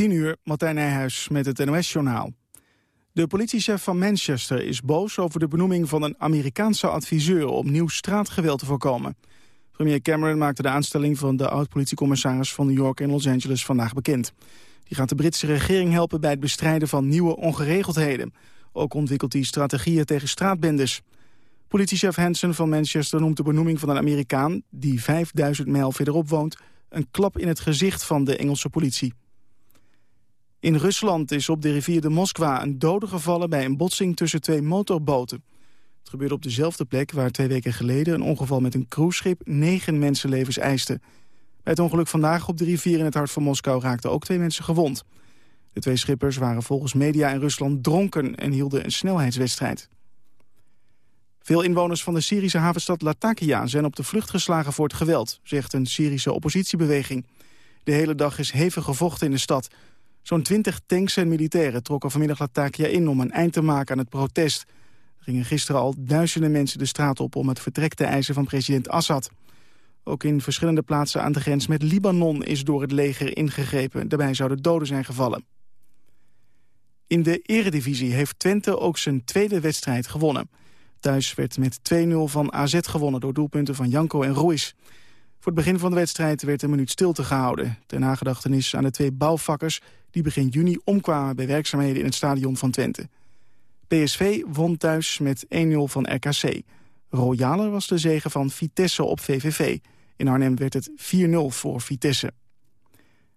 10 uur, Martijn Nijhuis met het NOS-journaal. De politiechef van Manchester is boos over de benoeming van een Amerikaanse adviseur om nieuw straatgeweld te voorkomen. Premier Cameron maakte de aanstelling van de oud-politiecommissaris van New York en Los Angeles vandaag bekend. Die gaat de Britse regering helpen bij het bestrijden van nieuwe ongeregeldheden. Ook ontwikkelt hij strategieën tegen straatbendes. Politiechef Hansen van Manchester noemt de benoeming van een Amerikaan... die 5000 mijl verderop woont, een klap in het gezicht van de Engelse politie. In Rusland is op de rivier de Moskwa een dode gevallen... bij een botsing tussen twee motorboten. Het gebeurde op dezelfde plek waar twee weken geleden... een ongeval met een cruiseschip negen mensenlevens eiste. Bij het ongeluk vandaag op de rivier in het hart van Moskou... raakten ook twee mensen gewond. De twee schippers waren volgens media in Rusland dronken... en hielden een snelheidswedstrijd. Veel inwoners van de Syrische havenstad Latakia zijn op de vlucht geslagen voor het geweld, zegt een Syrische oppositiebeweging. De hele dag is hevig gevochten in de stad. Zo'n twintig tanks en militairen trokken vanmiddag Latakia in om een eind te maken aan het protest. Er gingen gisteren al duizenden mensen de straat op om het vertrek te eisen van president Assad. Ook in verschillende plaatsen aan de grens met Libanon is door het leger ingegrepen. Daarbij zouden doden zijn gevallen. In de eredivisie heeft Twente ook zijn tweede wedstrijd gewonnen. Thuis werd met 2-0 van AZ gewonnen door doelpunten van Janko en Ruiz. Voor het begin van de wedstrijd werd een minuut stilte gehouden. Ter nagedachtenis aan de twee bouwvakkers die begin juni omkwamen bij werkzaamheden in het stadion van Twente. PSV won thuis met 1-0 van RKC. Royaler was de zege van Vitesse op VVV. In Arnhem werd het 4-0 voor Vitesse.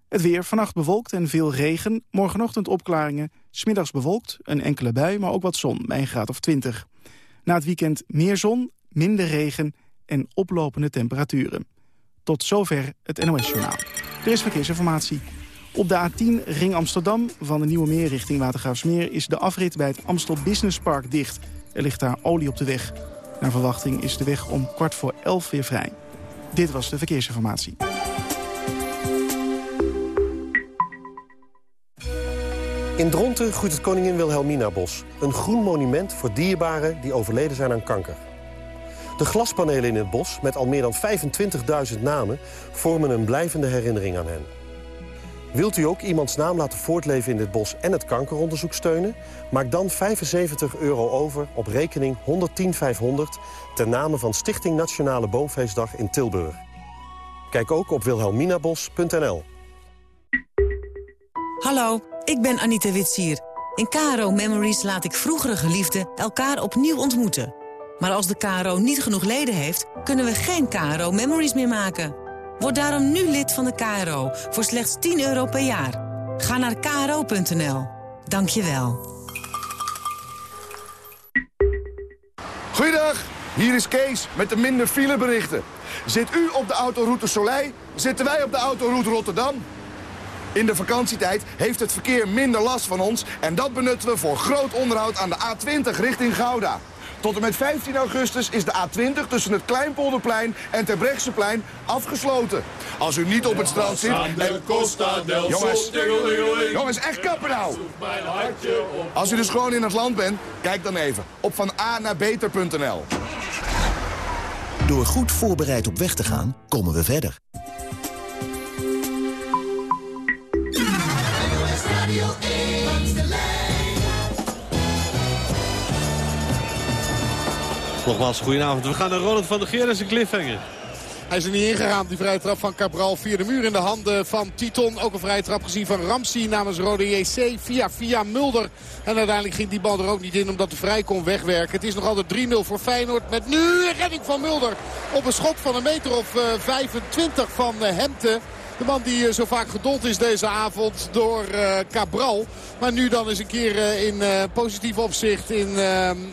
Het weer, vannacht bewolkt en veel regen. Morgenochtend opklaringen, smiddags bewolkt, een enkele bui, maar ook wat zon bij een graad of 20. Na het weekend meer zon, minder regen en oplopende temperaturen. Tot zover het NOS-journaal. Er is verkeersinformatie. Op de A10 Ring Amsterdam van de Nieuwe Meer richting Watergraafsmeer... is de afrit bij het Amstel Business Park dicht. Er ligt daar olie op de weg. Naar verwachting is de weg om kwart voor elf weer vrij. Dit was de verkeersinformatie. In Dronten groeit het Koningin Wilhelmina-bos. Een groen monument voor dierbaren die overleden zijn aan kanker. De glaspanelen in het bos, met al meer dan 25.000 namen... vormen een blijvende herinnering aan hen. Wilt u ook iemands naam laten voortleven in dit bos en het kankeronderzoek steunen? Maak dan 75 euro over op rekening 110500... ten name van Stichting Nationale Boomfeestdag in Tilburg. Kijk ook op wilhelminabos.nl. Hallo, ik ben Anita Witsier. In KRO Memories laat ik vroegere geliefden elkaar opnieuw ontmoeten. Maar als de KRO niet genoeg leden heeft, kunnen we geen KRO Memories meer maken. Word daarom nu lid van de KRO voor slechts 10 euro per jaar. Ga naar kro.nl. Dank je wel. Goeiedag, hier is Kees met de minder fileberichten. Zit u op de autoroute Soleil, zitten wij op de autoroute Rotterdam... In de vakantietijd heeft het verkeer minder last van ons... en dat benutten we voor groot onderhoud aan de A20 richting Gouda. Tot en met 15 augustus is de A20 tussen het Kleinpolderplein en Terbrechtseplein afgesloten. Als u niet op het strand zit... En... Jongens, jongens, echt kappen nou! Als u dus gewoon in het land bent, kijk dan even op van A naar beter.nl. Door goed voorbereid op weg te gaan, komen we verder. Nogmaals, goedenavond. We gaan naar Ronald van der Geer en zijn cliffhanger. Hij is er niet ingegaan, die vrije trap van Cabral. Via de muur in de handen van Titon. Ook een vrije trap gezien van Ramsey namens Rode JC. Via, via Mulder. En uiteindelijk ging die bal er ook niet in omdat de vrij kon wegwerken. Het is nog altijd 3-0 voor Feyenoord. Met nu een redding van Mulder. Op een schot van een meter of uh, 25 van uh, Hemte. De man die eh, zo vaak gedold is deze avond door Cabral. Maar nu dan eens een keer in positief opzicht in,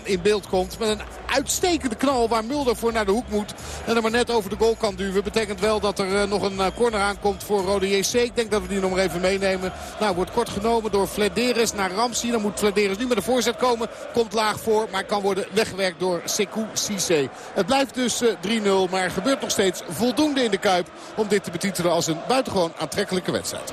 in beeld komt. Met een uitstekende knal waar Mulder voor naar de hoek moet. En er maar net over de goal kan duwen. Betekent wel dat er nog een corner aankomt voor Rode JC. Ik denk dat we die nog maar even meenemen. Nou, wordt kort genomen door Flederis naar Ramsey. Dan moet Flederis nu met de voorzet komen. Komt laag voor, maar kan worden weggewerkt door Sekou Cissé. Het blijft dus 3-0, maar er gebeurt nog steeds voldoende in de Kuip... om dit te betitelen als een buitengewoon aantrekkelijke wedstrijd.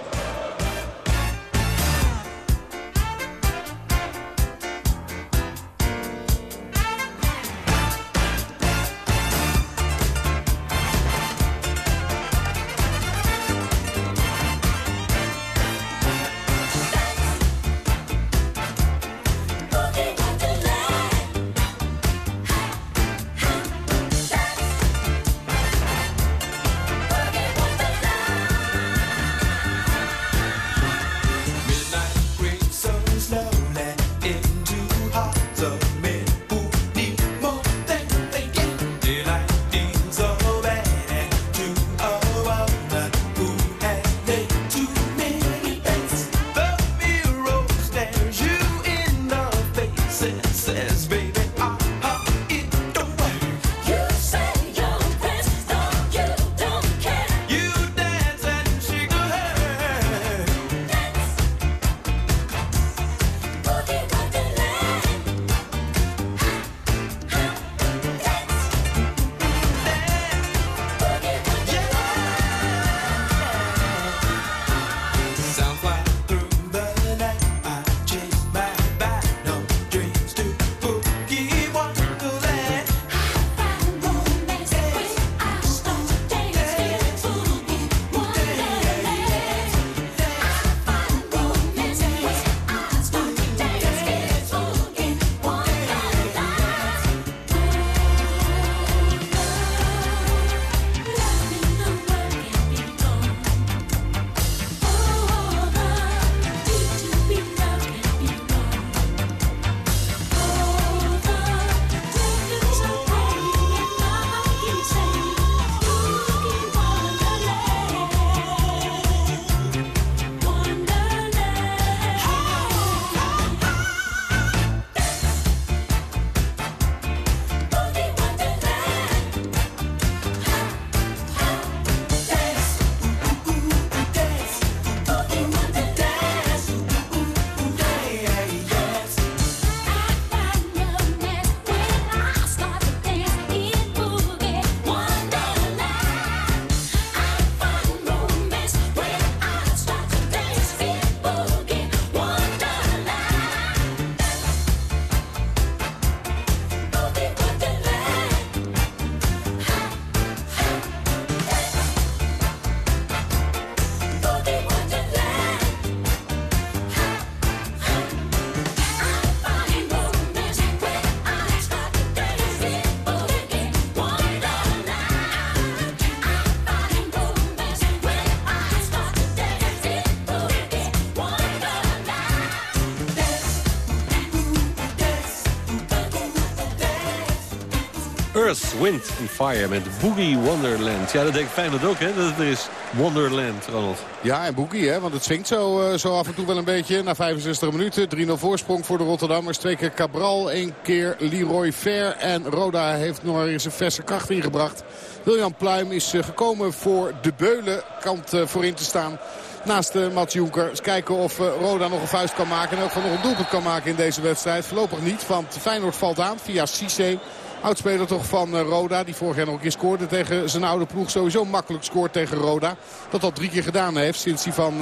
Wind and Fire met Boogie Wonderland. Ja, dat denk ik Feyenoord ook, hè? Dat er is Wonderland, Ronald. Ja, en Boogie, hè? want het swingt zo, uh, zo af en toe wel een beetje. Na 65 minuten, 3-0 voorsprong voor de Rotterdammers. Twee keer Cabral, één keer Leroy Fair. En Roda heeft nog eens een verse kracht ingebracht. William Pluim is uh, gekomen voor de Beulen kant uh, voorin te staan naast uh, Jonker. Eens kijken of Roda nog een vuist kan maken. En ook nog een doelpunt kan maken in deze wedstrijd. Voorlopig niet, want Feyenoord valt aan via Cisse. Oudspeler toch van uh, Roda. Die vorig jaar nog een keer scoorde tegen zijn oude ploeg. Sowieso makkelijk scoort tegen Roda. Dat al drie keer gedaan heeft sinds hij van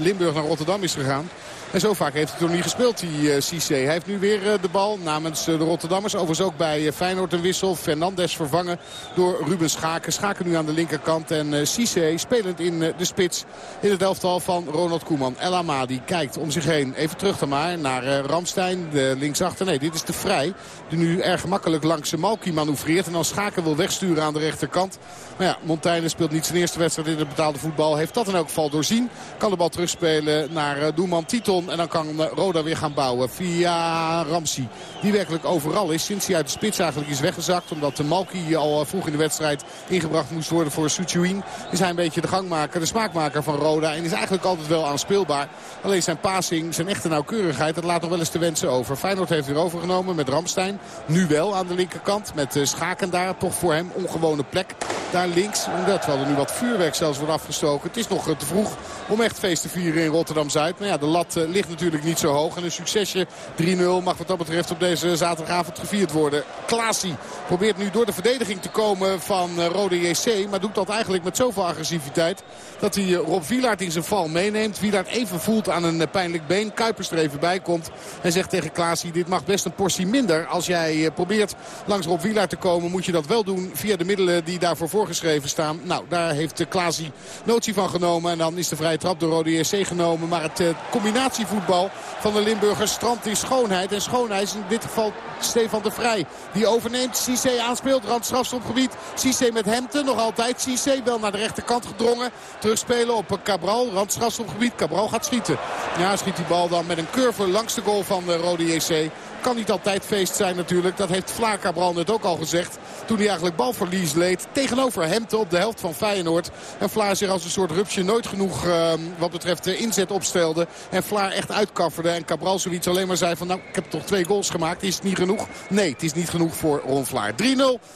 Limburg naar Rotterdam is gegaan. En zo vaak heeft hij toch niet gespeeld, die uh, Cissé. Hij heeft nu weer uh, de bal namens uh, de Rotterdammers. Overigens ook bij Feyenoord een wissel. Fernandes vervangen door Ruben Schaken. Schaken nu aan de linkerkant. En Cissé spelend in de spits in het elftal van Ronald Koeman. El Amadi kijkt om zich heen. Even terug dan maar naar Ramstein, de linksachter. Nee, dit is de Vrij. Die nu erg makkelijk langs Malki manoeuvreert. En dan Schaken wil wegsturen aan de rechterkant. Maar ja, Montaigne speelt niet zijn eerste wedstrijd in het betaalde voetbal. Heeft dat in elk geval doorzien. Kan de bal terugspelen naar doelman Titel. En dan kan Roda weer gaan bouwen via Ramsey. Die werkelijk overal is. Sinds hij uit de spits eigenlijk is weggezakt. Omdat de Malki al vroeg in de wedstrijd ingebracht moest worden voor Suchuin. Is hij een beetje de gangmaker, de smaakmaker van Roda. En is eigenlijk altijd wel aanspeelbaar. Alleen zijn passing, zijn echte nauwkeurigheid, dat laat nog wel eens te wensen over. Feyenoord heeft weer overgenomen met Ramstein. Nu wel aan de linkerkant met Schaken daar. Toch voor hem ongewone plek. Daar links. Omdat wel er nu wat vuurwerk zelfs wordt afgestoken. Het is nog te vroeg om echt feest te vieren in Rotterdam-Zuid. Maar ja, de lat ligt natuurlijk niet zo hoog. En een succesje 3-0 mag wat dat betreft op deze zaterdagavond gevierd worden. Klaasie probeert nu door de verdediging te komen van Rode JC. Maar doet dat eigenlijk met zoveel agressiviteit. Dat hij Rob Wielaert in zijn val meeneemt. Wielaert even voelt aan een pijnlijk been. Kuipers er even bij komt. En zegt tegen Klaasie dit mag best een portie minder. Als jij probeert langs Rob Wielaert te komen moet je dat wel doen via de middelen die daarvoor voorgeschreven staan. Nou, daar heeft Klaasie notie van genomen. En dan is de vrije trap door Rode JC genomen. Maar het combinatievoetbal van de Limburgers strandt in schoonheid. En schoonheid is in dit geval Stefan de Vrij. Die overneemt. Cissé aanspeelt. Randstrafstopgebied. Cissé met Hemten. Nog altijd Cissé. Wel naar de rechterkant gedrongen. Terugspelen op Cabral. Randstrafstopgebied. Cabral gaat schieten. Ja, schiet die bal dan met een curve langs de goal van de Rode JC. Kan niet altijd feest zijn natuurlijk. Dat heeft Vlaar Cabral net ook al gezegd. Toen hij eigenlijk balverlies leed. Tegenover Hemte op de helft van Feyenoord. En Vlaar zich als een soort rupsje nooit genoeg uh, wat betreft de inzet opstelde. En Vlaar echt uitkafferde. En Cabral zoiets alleen maar zei van nou ik heb toch twee goals gemaakt. Is het niet genoeg? Nee, het is niet genoeg voor Ron Vlaar. 3-0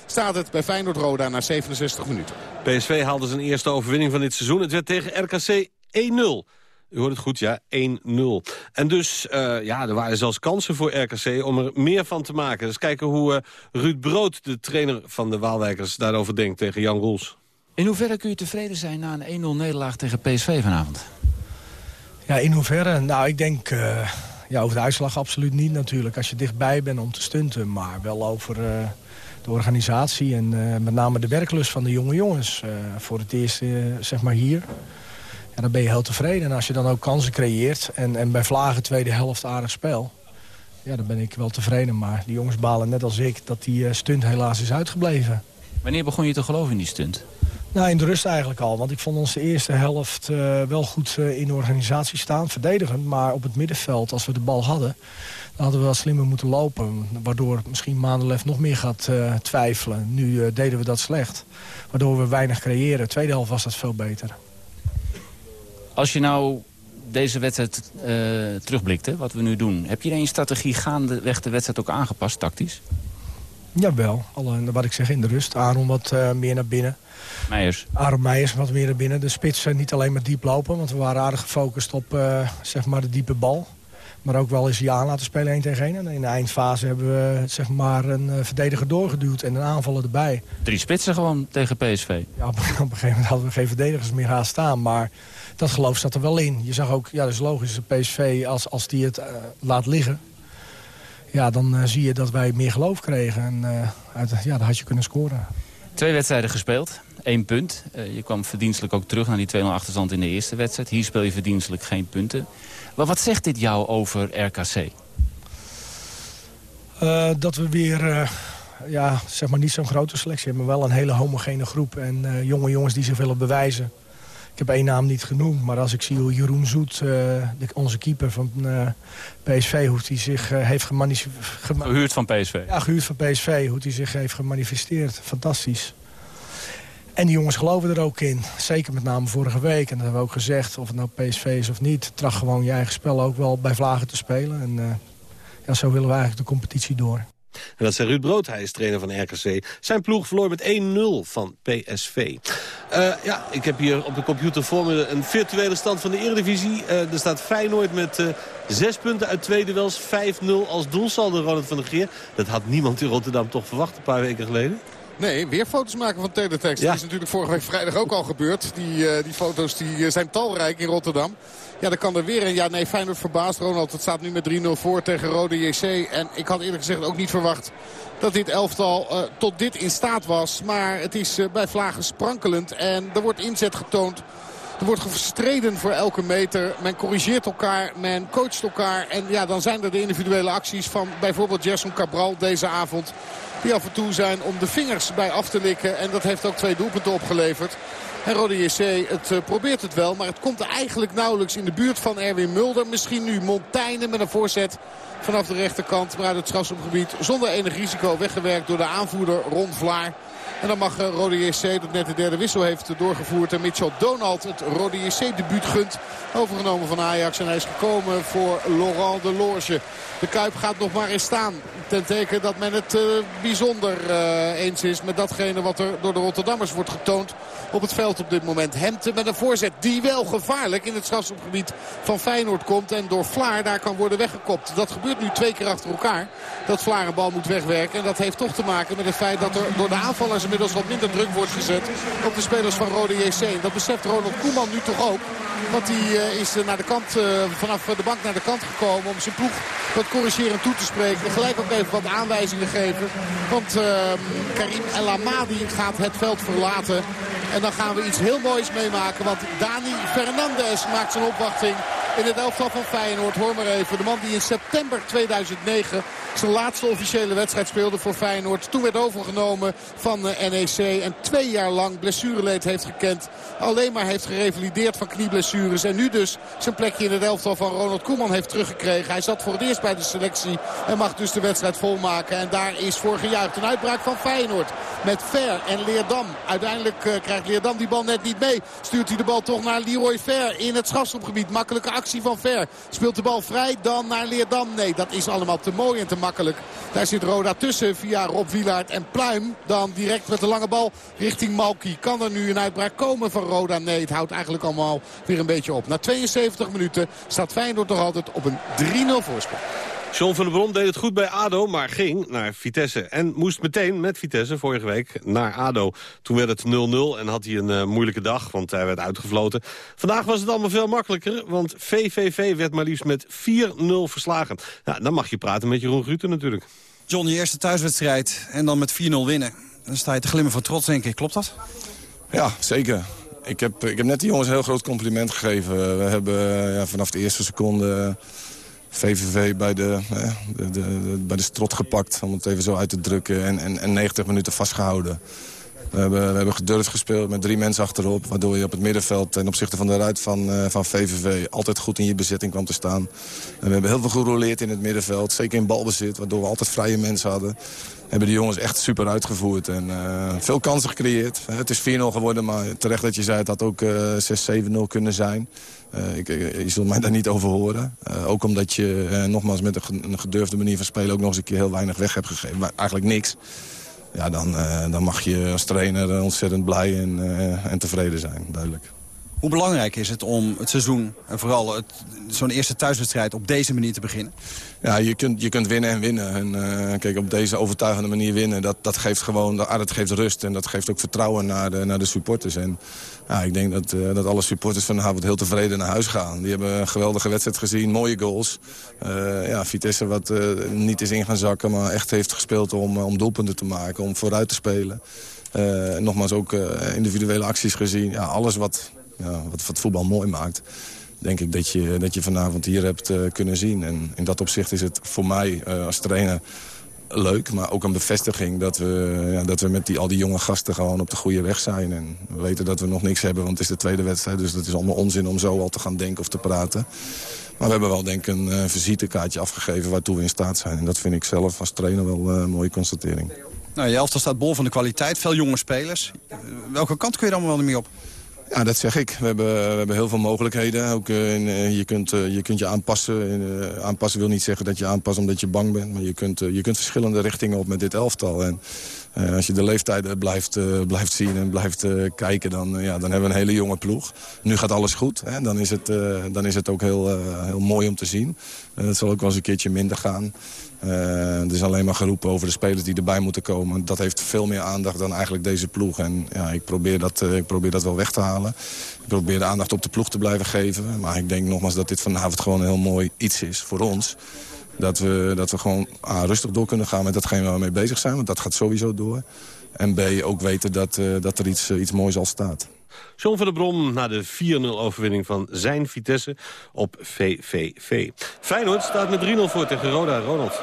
staat het bij Feyenoord Roda na 67 minuten. PSV haalde zijn eerste overwinning van dit seizoen. Het werd tegen RKC 1-0. U hoort het goed, ja, 1-0. En dus, uh, ja, er waren zelfs kansen voor RKC om er meer van te maken. Dus kijken hoe uh, Ruud Brood, de trainer van de Waalwijkers, daarover denkt tegen Jan Roels. In hoeverre kun je tevreden zijn na een 1-0 nederlaag tegen PSV vanavond? Ja, in hoeverre? Nou, ik denk... Uh, ja, over de uitslag absoluut niet natuurlijk. Als je dichtbij bent om te stunten. Maar wel over de organisatie en met name de werklust van de jonge jongens. voor het eerst, zeg maar, hier dan ben je heel tevreden. En als je dan ook kansen creëert en, en bij Vlagen tweede helft aardig spel... ja, dan ben ik wel tevreden. Maar die jongens balen net als ik dat die stunt helaas is uitgebleven. Wanneer begon je te geloven in die stunt? Nou, in de rust eigenlijk al. Want ik vond onze eerste helft uh, wel goed uh, in de organisatie staan. Verdedigend, maar op het middenveld, als we de bal hadden... dan hadden we wel slimmer moeten lopen. Waardoor misschien Maandelef nog meer gaat uh, twijfelen. Nu deden we dat slecht. Waardoor we weinig creëren. Tweede helft was dat veel beter. Als je nou deze wedstrijd uh, terugblikt, hè, wat we nu doen... heb je in je strategie gaandeweg de wedstrijd ook aangepast, tactisch? Jawel, alle, wat ik zeg in de rust. Aaron wat uh, meer naar binnen. Meijers? Aaron Meijers wat meer naar binnen. De spits uh, niet alleen maar diep lopen, want we waren aardig gefocust op zeg maar de diepe bal. Maar ook wel eens die aan laten spelen 1 tegen 1. En in de eindfase hebben we zeg maar, een verdediger doorgeduwd en een aanvaller erbij. Drie spitsen gewoon tegen PSV? Ja, op, op een gegeven moment hadden we geen verdedigers meer gaan staan. Maar dat geloof zat er wel in. Je zag ook, ja dat is logisch, de PSV als, als die het uh, laat liggen... ja, dan uh, zie je dat wij meer geloof kregen. En uh, uit, ja, dan had je kunnen scoren. Twee wedstrijden gespeeld, één punt. je kwam verdienstelijk ook terug naar die 2-0 achterstand in de eerste wedstrijd. Hier speel je verdienstelijk geen punten. Maar wat zegt dit jou over RKC? dat we weer ja, zeg maar niet zo'n grote selectie hebben... maar wel een hele homogene groep en jonge jongens die zich willen bewijzen Ik heb één naam niet genoemd, maar als ik zie hoe Jeroen Zoet, de, onze keeper van PSV, hoe hij zich heeft gemanifesteerd. Gehuurd van PSV? Ja, gehuurd van PSV, hoe hij zich heeft gemanifesteerd. Fantastisch. En die jongens geloven er ook in. Zeker met name vorige week. En dat hebben we ook gezegd, of het nou PSV is of niet. Tracht gewoon je eigen spel ook wel bij Vlagen te spelen. En ja, zo willen we eigenlijk de competitie door. En dat zei Ruud Brood, hij is trainer van RKC. Zijn ploeg verloor met 1-0 van PSV. Eh, ja, ik heb hier op de computer voor me een virtuele stand van de Eredivisie. Uh, er staat Feyenoord met uh, zes punten uit twee duels. 5-0 als doelsaldo Ronald van der Geer. Dat had niemand in Rotterdam toch verwacht een paar weken geleden. Nee, weer foto's maken van teletext. Dat is natuurlijk vorige week vrijdag ook al gebeurd. Die, uh, die foto's die, zijn talrijk in Rotterdam. Ja, dan kan er weer een. Ja, nee, Feyenoord verbaasd. Ronald, het staat nu met 3-0 voor tegen Rode JC. En ik had eerlijk gezegd ook niet verwacht dat dit elftal uh, tot dit in staat was. Maar het is uh, bij Vlagen sprankelend. En er wordt inzet getoond. Er wordt gestreden voor elke meter. Men corrigeert elkaar, men coacht elkaar. En ja, dan zijn er de individuele acties van bijvoorbeeld Gerson Cabral deze avond. Die af en toe zijn om de vingers bij af te likken. En dat heeft ook twee doelpunten opgeleverd. En Rode JC, het uh, probeert het wel. Maar het komt eigenlijk nauwelijks in de buurt van Erwin Mulder. Misschien nu Montaigne met een voorzet vanaf de rechterkant. Maar uit het strafschopgebied zonder enig risico weggewerkt door de aanvoerder Ron Vlaar. En dan mag eh, Rode JC, dat net de derde wissel heeft doorgevoerd. En Mitchell Donald het Rode JC debuut gunt. Overgenomen van Ajax. En hij is gekomen voor Laurent de Loge. De Kuip gaat nog maar eens staan. Ten teken dat men het uh, bijzonder uh, eens is met datgene wat er door de Rotterdammers wordt getoond op het veld op dit moment. Hemte met een voorzet die wel gevaarlijk in het strafschopgebied van Feyenoord komt. En door Vlaar daar kan worden weggekopt. Dat gebeurt nu twee keer achter elkaar. Dat Vlaar een bal moet wegwerken. En dat heeft toch te maken met het feit dat er door de aanvallers inmiddels wat minder druk wordt gezet op de spelers van Rode JC. Dat beseft Ronald Koeman nu toch ook. Want hij uh, is naar de kant, uh, vanaf de bank naar de kant gekomen om zijn ploeg wat corrigerend toe te spreken. Gelijk ook even wat aanwijzingen geven. Want Karim El Amadi gaat het veld verlaten. En dan gaan we iets heel moois meemaken. Want Dani Fernandez maakt zijn opwachting in het elftal van Feyenoord. Hoor maar even. De man die in september 2009 zijn laatste officiële wedstrijd speelde voor Feyenoord. Toen werd overgenomen van NEC. En twee jaar lang blessureleed heeft gekend. Alleen maar heeft gerevalideerd van knieblessures. En nu dus zijn plekje in het elftal van Ronald Koeman heeft teruggekregen. Hij zat voor het eerst bij de selectie. En mag dus de wedstrijd volmaken. En daar is voor gejuicht een uitbraak van Feyenoord. Met Ver en Leerdam. Uiteindelijk uh, krijgt Leerdam die bal net niet mee. Stuurt hij de bal toch naar Leroy Ver in het strafschopgebied. Makkelijke actie van Ver. Speelt de bal vrij dan naar Leerdam. Nee, dat is allemaal te mooi en te makkelijk. Daar zit Roda tussen via Rob Wielaert en Pluim. Dan direct met de lange bal richting Malki. Kan er nu een uitbraak komen van Roda? Nee, het houdt eigenlijk allemaal weer een beetje op. Na 72 minuten staat Feyenoord nog altijd op een 3-0 voorsprong. John van der Brom deed het goed bij ADO, maar ging naar Vitesse. En moest meteen met Vitesse vorige week naar ADO. Toen werd het 0-0 en had hij een uh, moeilijke dag, want hij werd uitgefloten. Vandaag was het allemaal veel makkelijker, want VVV werd maar liefst met 4-0 verslagen. Nou, dan mag je praten met Jeroen Gruter natuurlijk. John, je eerste thuiswedstrijd en dan met 4-0 winnen. Dan sta je te glimmen van trots, denk ik. Klopt dat? Ja, zeker. Ik heb, ik heb net die jongens een heel groot compliment gegeven. We hebben ja, vanaf de eerste seconde VVV bij de, de, de, bij de strot gepakt, om het even zo uit te drukken. En, en, en 90 minuten vastgehouden. We hebben, we hebben gedurfd gespeeld met drie mensen achterop. Waardoor je op het middenveld ten opzichte van de ruit van, uh, van VVV... altijd goed in je bezetting kwam te staan. En we hebben heel veel gerouleerd in het middenveld. Zeker in balbezit, waardoor we altijd vrije mensen hadden. Hebben de jongens echt super uitgevoerd. En uh, veel kansen gecreëerd. Het is 4-0 geworden, maar terecht dat je zei... het had ook uh, 6-7-0 kunnen zijn. Uh, ik, je zult mij daar niet over horen. Uh, ook omdat je nogmaals met een, gedurfde manier van spelen... ook nog eens een keer heel weinig weg hebt gegeven. Maar eigenlijk niks ja, dan, dan mag je als trainer ontzettend blij en, en tevreden zijn, duidelijk. Hoe belangrijk is het om het seizoen en vooral zo'n eerste thuiswedstrijd op deze manier te beginnen? Ja, je kunt, je kunt winnen en winnen. En uh, kijk, op deze overtuigende manier winnen, dat, dat geeft gewoon dat, dat geeft rust. En dat geeft ook vertrouwen naar de, naar de supporters. En ja, ik denk dat, uh, dat alle supporters vanavond heel tevreden naar huis gaan. Die hebben een geweldige wedstrijd gezien, mooie goals. Uh, ja, Vitesse wat niet is in gaan zakken, maar echt heeft gespeeld om, om doelpunten te maken. Om vooruit te spelen. nogmaals ook individuele acties gezien. Ja, alles wat, ja, wat, wat voetbal mooi maakt denk ik dat je, dat je vanavond hier hebt uh, kunnen zien. En in dat opzicht is het voor mij uh, als trainer leuk, maar ook een bevestiging dat we, ja, dat we met die, al die jonge gasten gewoon op de goede weg zijn. En we weten dat we nog niks hebben, want het is de tweede wedstrijd. Dus dat is allemaal onzin om zo al te gaan denken of te praten. Maar we hebben wel denk ik een uh, visitekaartje afgegeven waartoe we in staat zijn. En dat vind ik zelf als trainer wel een mooie constatering. Nou, je elftal staat bol van de kwaliteit, veel jonge spelers. welke kant kun je dan wel meer op? Ja, dat zeg ik. We hebben, we hebben heel veel mogelijkheden. Ook, uh, je, kunt, uh, je kunt je aanpassen. Uh, aanpassen wil niet zeggen dat je aanpast omdat je bang bent. Maar je kunt, je kunt verschillende richtingen op met dit elftal. En als je de leeftijden blijft, blijft zien en blijft kijken... Dan, ja, dan hebben we een hele jonge ploeg. Nu gaat alles goed. Hè? Dan, is het, dan is het ook heel, heel mooi om te zien. het zal ook wel eens een keertje minder gaan. Er is alleen maar geroepen over de spelers die erbij moeten komen. Dat heeft veel meer aandacht dan eigenlijk deze ploeg. En ja, ik, probeer dat, ik probeer dat wel weg te halen. Ik probeer de aandacht op de ploeg te blijven geven. Maar ik denk nogmaals dat dit vanavond gewoon een heel mooi iets is voor ons. Dat we, dat we gewoon A, rustig door kunnen gaan met datgene waar we mee bezig zijn. Want dat gaat sowieso door. En B, ook weten dat, uh, dat er iets, iets moois al staat. John van der Brom na de 4-0-overwinning van zijn Vitesse op VVV. Feyenoord staat met 3-0 voor tegen Roda. Ronald.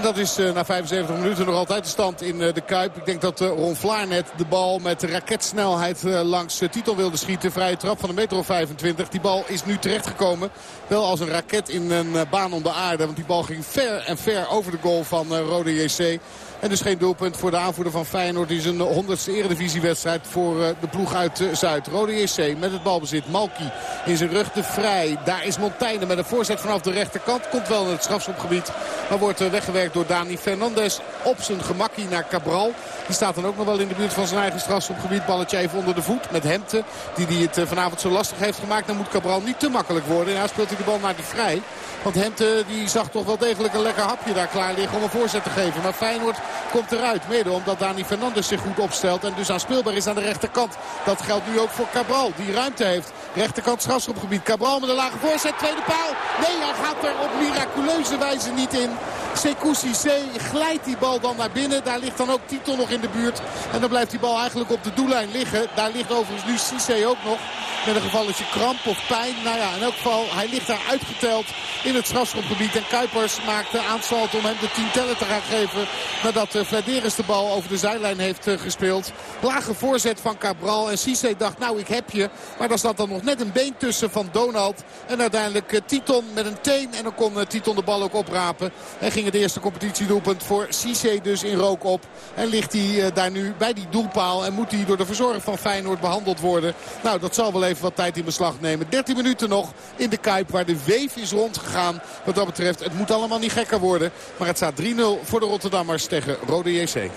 En dat is uh, na 75 minuten nog altijd de stand in uh, de Kuip. Ik denk dat uh, Ron Vlaar net de bal met raketsnelheid langs Titel wilde schieten. Vrije trap van een meter of 25. Die bal is nu terechtgekomen. Wel als een raket in een baan om de aarde. Want die bal ging ver en ver over de goal van Rode JC. En dus geen doelpunt voor de aanvoerder van Feyenoord. Die een honderdste eredivisiewedstrijd voor eh, de ploeg uit eh, Zuid. Rode JC met het balbezit. Malki in zijn rug de vrij. Daar is Montaigne met een voorzet vanaf de rechterkant. Komt wel in het strafschopgebied. Maar wordt eh, weggewerkt door Dani Fernandes. Op zijn gemakkie naar Cabral. Die staat dan ook nog wel in de buurt van zijn eigen strafschopgebied. Balletje even onder de voet met Hemte. Die, die het vanavond zo lastig heeft gemaakt. Dan moet Cabral niet te makkelijk worden. En hij speelt hij de bal naar de vrij. Want Hemte die zag toch wel degelijk een lekker hapje daar klaar liggen om een voorzet te geven. Maar Feyenoord komt eruit. Mede omdat Dani Fernandes zich goed opstelt. En dus aanspeelbaar is aan de rechterkant. Dat geldt nu ook voor Cabral. Die ruimte heeft. Rechterkant strafschopgebied. Cabral met een lage voorzet. Tweede paal. Nee, hij gaat er op miraculeuze wijze niet in. Sekousi C glijdt die bal dan naar binnen. Daar ligt dan ook Tito nog in de buurt. En dan blijft die bal eigenlijk op de doellijn liggen. Daar ligt overigens nu Cisse ook nog. Met een gevalletje kramp of pijn. Nou ja, in elk geval, hij ligt daar uitgeteld in het strafschopgebied. En Kuipers maakt de aansalt om hem de 10 tellen te gaan geven. Nadat Vladeris de bal over de zijlijn heeft uh, gespeeld. Lage voorzet van Cabral. En Cisse dacht, nou ik heb je. Maar daar zat dan nog net een been tussen van Donald. En uiteindelijk uh, Titon met een teen. En dan kon Titon de bal ook oprapen. Het eerste competitiedoelpunt voor Cisse dus in rook op. En ligt hij daar nu bij die doelpaal. En moet hij door de verzorger van Feyenoord behandeld worden. Nou, dat zal wel even wat tijd in beslag nemen. 13 minuten nog in de Kuip waar de weef is rondgegaan. Wat dat betreft, het moet allemaal niet gekker worden. Maar het staat 3-0 voor de Rotterdammers tegen Rode JC.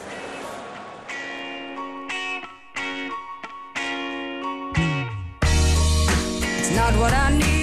Not what I needed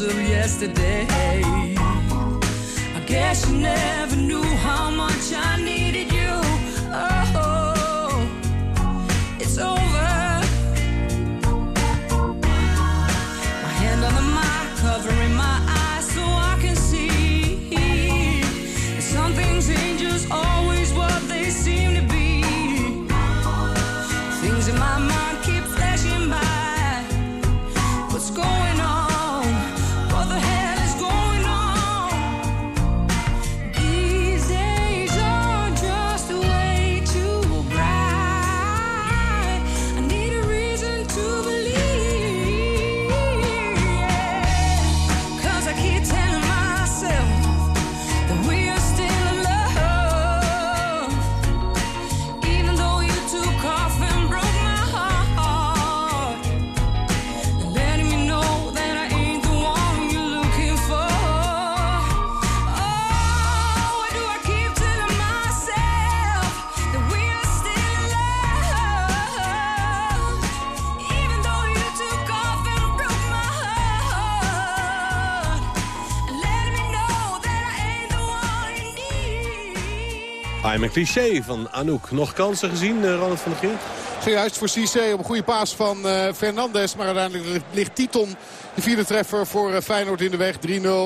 of yesterday. I guess you never knew how much I needed Een cliché van Anouk. Nog kansen gezien, uh, Ronald van der Geer? Zojuist voor Cissé op een goede paas van uh, Fernandes. Maar uiteindelijk ligt Titon de vierde treffer voor uh, Feyenoord in de weg. 3-0.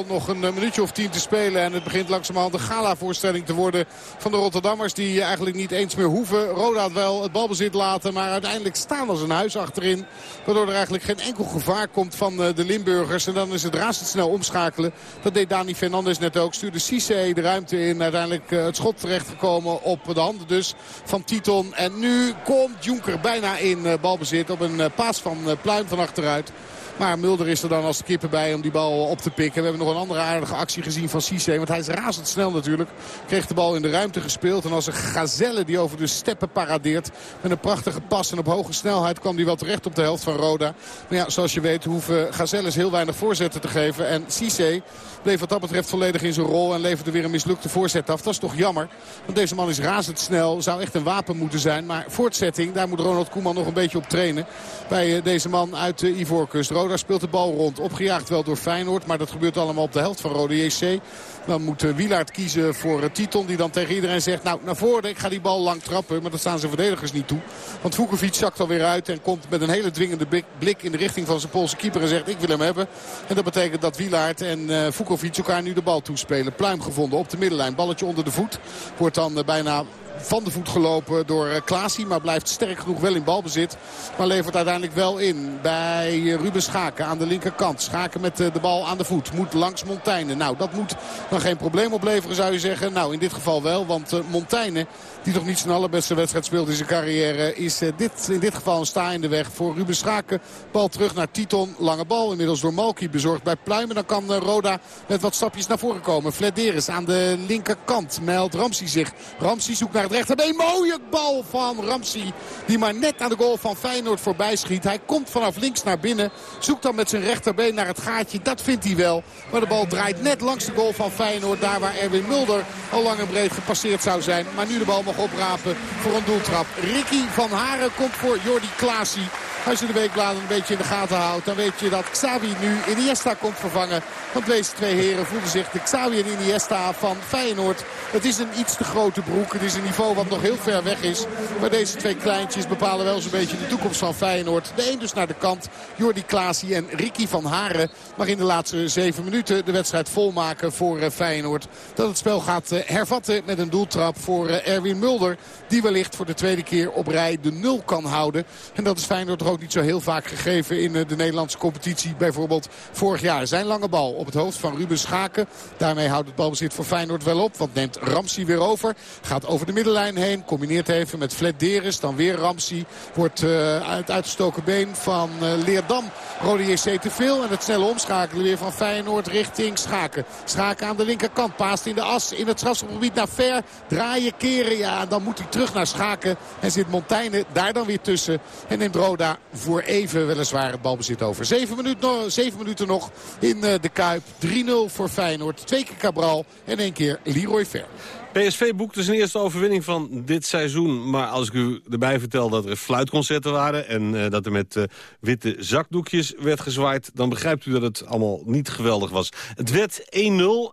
Nog een minuutje of tien te spelen. En het begint langzamerhand een gala-voorstelling te worden van de Rotterdammers. Die eigenlijk niet eens meer hoeven. Roda wel het balbezit laten. Maar uiteindelijk staan als een huis achterin. Waardoor er eigenlijk geen enkel gevaar komt van de Limburgers. En dan is het razendsnel omschakelen. Dat deed Dani Fernandes net ook. Stuurde Cissé de ruimte in. Uiteindelijk het schot terechtgekomen op de handen dus van Titon. En nu komt Jonker bijna in balbezit op een paas van Pluim van achteruit. Maar Mulder is er dan als de kippen bij om die bal op te pikken. We hebben nog een andere aardige actie gezien van Cisse. Want hij is razendsnel natuurlijk. Kreeg de bal in de ruimte gespeeld. En als een gazelle die over de steppen paradeert. Met een prachtige pas en op hoge snelheid kwam hij wel terecht op de helft van Roda. Maar ja, zoals je weet hoeven gazelles heel weinig voorzetten te geven. En Cisse bleef wat dat betreft volledig in zijn rol. En leverde weer een mislukte voorzet af. Dat is toch jammer. Want deze man is razendsnel. Zou echt een wapen moeten zijn. Maar voortzetting, daar moet Ronald Koeman nog een beetje op trainen. Bij deze man uit de Ivoorkust. Roda speelt de bal rond. Opgejaagd wel door Feyenoord. Maar dat gebeurt allemaal op de helft van Rode JC. Dan moet Wielaert kiezen voor Titon. Die dan tegen iedereen zegt, nou naar voren, ik ga die bal lang trappen. Maar dat staan zijn verdedigers niet toe. Want Vukovic zakt alweer uit en komt met een hele dwingende blik in de richting van zijn Poolse keeper. En zegt, ik wil hem hebben. En dat betekent dat Wielaert en uh, Vukovic elkaar nu de bal toespelen. Pluim gevonden op de middenlijn. Balletje onder de voet. Wordt dan bijna van de voet gelopen door Klaasie. Maar blijft sterk genoeg wel in balbezit. Maar levert uiteindelijk wel in bij Ruben Schaken aan de linkerkant. Schaken met de bal aan de voet. Moet langs Montaigne. Nou, dat moet geen probleem opleveren zou je zeggen. Nou, in dit geval wel. Want Montaigne, die toch niet zijn allerbeste wedstrijd speelt in zijn carrière... is dit, in dit geval een de weg voor Ruben Schaken. Bal terug naar Titon. Lange bal. Inmiddels door Malky bezorgd bij Pluimen. Dan kan Roda met wat stapjes naar voren komen. Flederis aan de linkerkant. Meldt Ramsey zich. Ramsey zoekt naar het rechterbeen. Mooie bal van Ramsey. Die maar net aan de goal van Feyenoord voorbij schiet. Hij komt vanaf links naar binnen. Zoekt dan met zijn rechterbeen naar het gaatje. Dat vindt hij wel. Maar de bal draait net langs de goal van Feyenoord. Daar waar Erwin Mulder al lang en breed gepasseerd zou zijn. Maar nu de bal oprapen voor een doeltrap. Ricky van Haren komt voor Jordi Klaasie. Als je de weekbladen een beetje in de gaten houdt... dan weet je dat Xavi nu Iniesta komt vervangen. Want deze twee heren voelden zich de Xavi en Iniesta van Feyenoord. Het is een iets te grote broek. Het is een niveau wat nog heel ver weg is. Maar deze twee kleintjes bepalen wel zo'n beetje de toekomst van Feyenoord. De een dus naar de kant. Jordi Klaasie en Ricky van Haren. Maar in de laatste zeven minuten de wedstrijd volmaken voor eh, Feyenoord. Dat het spel gaat eh, hervatten met een doeltrap voor eh, Erwin Mulder. Die wellicht voor de tweede keer op rij de nul kan houden. En dat is Feyenoord toch ook niet zo heel vaak gegeven in de Nederlandse competitie. Bijvoorbeeld vorig jaar zijn lange bal op het hoofd van Ruben Schaken. Daarmee houdt het balbezit voor Feyenoord wel op. Want neemt Ramsey weer over. Gaat over de middenlijn heen. Combineert even met Flederis. Dan weer Ramsey. Wordt uh, uit uitgestoken been van uh, Leerdam. Rode JC te veel. En het snelle omschakelen weer van Feyenoord richting Schaken. Schaken aan de linkerkant. Paast in de as in het strafgebied naar Ver. Draaien, keren. Ja, dan moet hij terug naar Schaken. En zit Montaigne daar dan weer tussen. En neemt Roda voor even weliswaar het balbezit over. Zeven minuten, zeven minuten nog in uh, de Kuip. 3-0 voor Feyenoord. Twee keer Cabral en één keer Leroy Ver. PSV boekte zijn eerste overwinning van dit seizoen. Maar als ik u erbij vertel dat er fluitconcerten waren... en uh, dat er met uh, witte zakdoekjes werd gezwaaid... dan begrijpt u dat het allemaal niet geweldig was. Het werd 1-0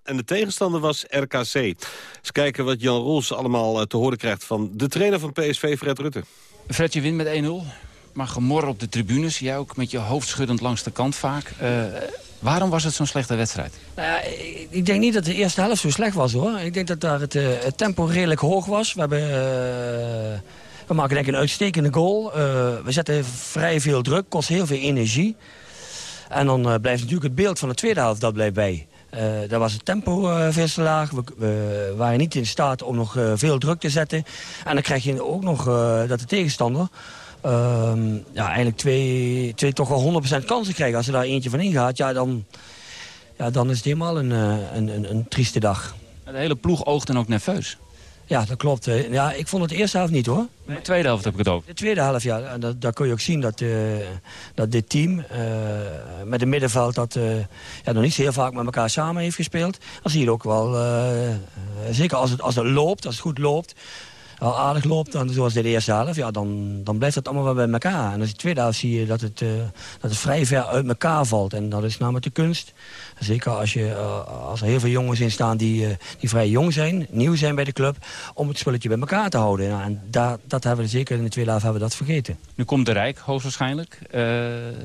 en de tegenstander was RKC. Eens kijken wat Jan Roels allemaal uh, te horen krijgt... van de trainer van PSV, Fred Rutte. Fred, je wint met 1-0. Maar gemor op de tribunes. Jij ook met je hoofd schuddend langs de kant vaak. Waarom was het zo'n slechte wedstrijd? Nou ja, ik denk niet dat de eerste helft zo slecht was hoor. Ik denk dat daar het, uh, het tempo redelijk hoog was. We, hebben, uh, we maken denk ik een uitstekende goal. Uh, we zetten vrij veel druk, kost heel veel energie. En dan blijft natuurlijk het beeld van de tweede helft, dat blijft bij. daar was het tempo veel te laag. We, we, waren niet in staat om nog veel druk te zetten. En dan krijg je ook nog dat de tegenstander uh, ja, eigenlijk twee, twee toch wel 100% kansen krijgen. Als er daar eentje van ingaat, ja, dan, ja, dan is het helemaal een, een, een, een trieste dag. De hele ploeg oogt dan ook nerveus. Ja, dat klopt. Ja, ik vond het de eerste helft niet, hoor. De tweede helft heb ik het ook. De tweede helft, ja. Dat, daar kun je ook zien dat, uh, dat dit team uh, met een middenveld... dat uh, ja, nog niet zo heel vaak met elkaar samen heeft gespeeld. Dan zie je ook wel, zeker als het, als het loopt, als het goed loopt... al aardig loopt, dan, zoals de eerste helft, ja, dan, dan blijft het allemaal wel bij elkaar. En als je de tweede helft zie je dat het, uh, dat het vrij ver uit elkaar valt. En dat is namelijk de kunst. Zeker als, je, uh, als er heel veel jongens in staan die, uh, die vrij jong zijn, nieuw zijn bij de club, om het spulletje bij elkaar te houden. En daar, dat hebben we zeker in de tweede helft hebben we dat vergeten. Nu komt de Rijk, hoogstwaarschijnlijk.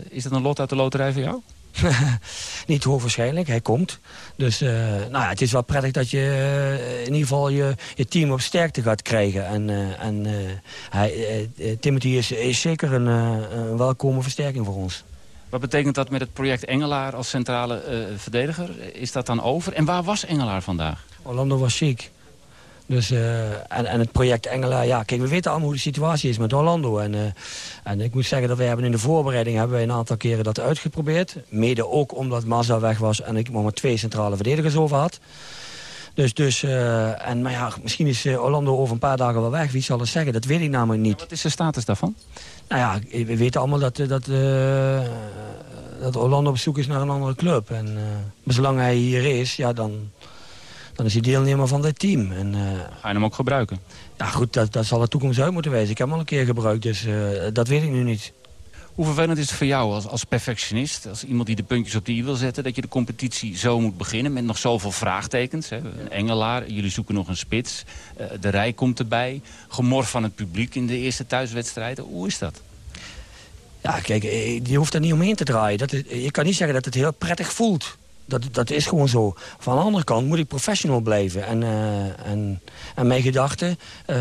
is dat een lot uit de loterij voor jou? niet hoogwaarschijnlijk, hij komt. Dus uh, nou ja, het is wel prettig dat je uh, in ieder geval je, je team op sterkte gaat krijgen. En, uh, en hij, Timothy is, is zeker een, een welkome versterking voor ons. Wat betekent dat met het project Engelaar als centrale verdediger? Is dat dan over? En waar was Engelaar vandaag? Orlando was ziek. Dus, uh, en, en het project Engelen, ja, kijk, we weten allemaal hoe de situatie is met Orlando. En, uh, en ik moet zeggen dat wij hebben in de voorbereiding hebben wij een aantal keren dat uitgeprobeerd. Mede ook omdat Mazda weg was en ik nog maar twee centrale verdedigers over had. Dus, dus uh, en, maar ja, misschien is Orlando over een paar dagen wel weg. Wie zal het zeggen? Dat weet ik namelijk niet. wat is de status daarvan? Nou ja, we weten allemaal dat, dat, dat Orlando op zoek is naar een andere club. En zolang hij hier is, ja, dan dan is hij deelnemer van dit team. En, uh, Ga je hem ook gebruiken? Ja goed, dat, dat zal de toekomst uit moeten wezen. Ik heb hem al een keer gebruikt, dus uh, dat weet ik nu niet. Hoe vervelend is het voor jou als, als perfectionist, als iemand die de puntjes op de i wil zetten... dat je de competitie zo moet beginnen met nog zoveel vraagtekens? Hè? Een Engelaar, jullie zoeken nog een spits, uh, de rij komt erbij... gemor van het publiek in de eerste thuiswedstrijden. Hoe is dat? Ja, kijk, je hoeft er niet omheen te draaien. Dat is, je kan niet zeggen dat het heel prettig voelt. Dat, dat is gewoon zo. Van de andere kant moet ik professional blijven. En, uh, en, en mijn gedachten uh,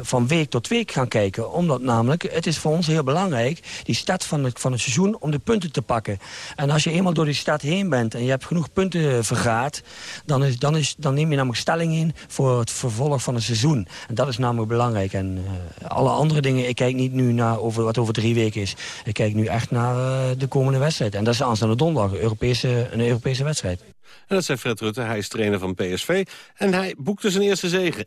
van week tot week gaan kijken. Omdat namelijk, het is voor ons heel belangrijk... die start van het, van het seizoen om de punten te pakken. En als je eenmaal door die stad heen bent... en je hebt genoeg punten vergaat... dan, is, dan, is, dan neem je namelijk stelling in voor het vervolg van het seizoen. En dat is namelijk belangrijk. En uh, alle andere dingen, ik kijk niet nu naar over, wat over drie weken is. Ik kijk nu echt naar de komende wedstrijd. En dat is aanstaande donderdag, Europese een Europese wedstrijd. En dat zei Fred Rutte, hij is trainer van PSV. En hij boekte zijn eerste zegen, 1-0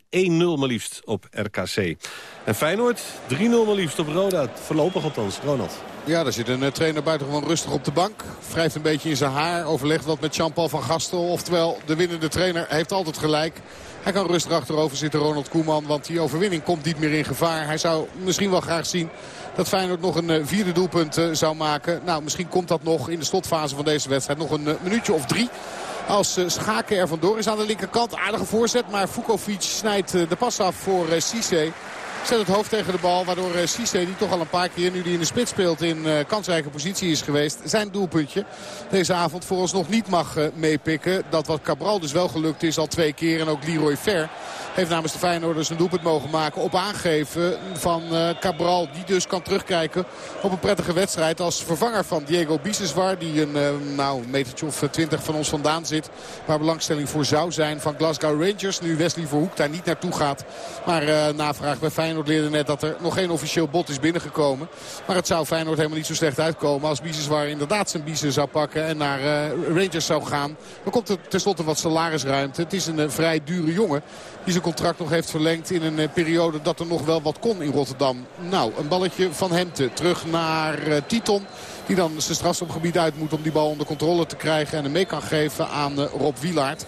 maar liefst op RKC. En Feyenoord, 3-0 maar liefst op Roda, voorlopig althans. Ronald. Ja, daar zit een uh, trainer buitengewoon rustig op de bank. Wrijft een beetje in zijn haar, overlegt wat met Jean-Paul van Gastel. Oftewel, de winnende trainer heeft altijd gelijk. Hij kan rustig achterover zitten, Ronald Koeman. Want die overwinning komt niet meer in gevaar. Hij zou misschien wel graag zien dat Feyenoord nog een vierde doelpunt zou maken. Nou, misschien komt dat nog in de slotfase van deze wedstrijd. Nog een minuutje of drie. Als Schaken er vandoor is aan de linkerkant. Aardige voorzet, maar Vukovic snijdt de pas af voor Cisse. Zet het hoofd tegen de bal. Waardoor Cisse, die toch al een paar keer nu die in de spits speelt in kansrijke positie is geweest. Zijn doelpuntje deze avond voor ons nog niet mag meepikken. Dat wat Cabral dus wel gelukt is al twee keer. En ook Leroy Fer heeft namens de Feyenoorders een doelpunt mogen maken op aangeven van uh, Cabral. Die dus kan terugkijken op een prettige wedstrijd als vervanger van Diego Biseswar. Die een, uh, nou, metertje of twintig van ons vandaan zit. Waar belangstelling voor zou zijn van Glasgow Rangers. Nu Wesley Verhoek daar niet naartoe gaat. Maar uh, navraag bij Feyenoord leerde net dat er nog geen officieel bod is binnengekomen. Maar het zou Feyenoord helemaal niet zo slecht uitkomen als Biseswar inderdaad zijn biezen zou pakken en naar Rangers zou gaan. Dan komt er tenslotte wat salarisruimte. Het is een vrij dure jongen contract nog heeft verlengd in een uh, periode dat er nog wel wat kon in Rotterdam. Nou, een balletje van Hemte terug naar uh, Titon. Die dan zijn strafstopgebied uit moet om die bal onder controle te krijgen. En hem mee kan geven aan uh, Rob Wielaert.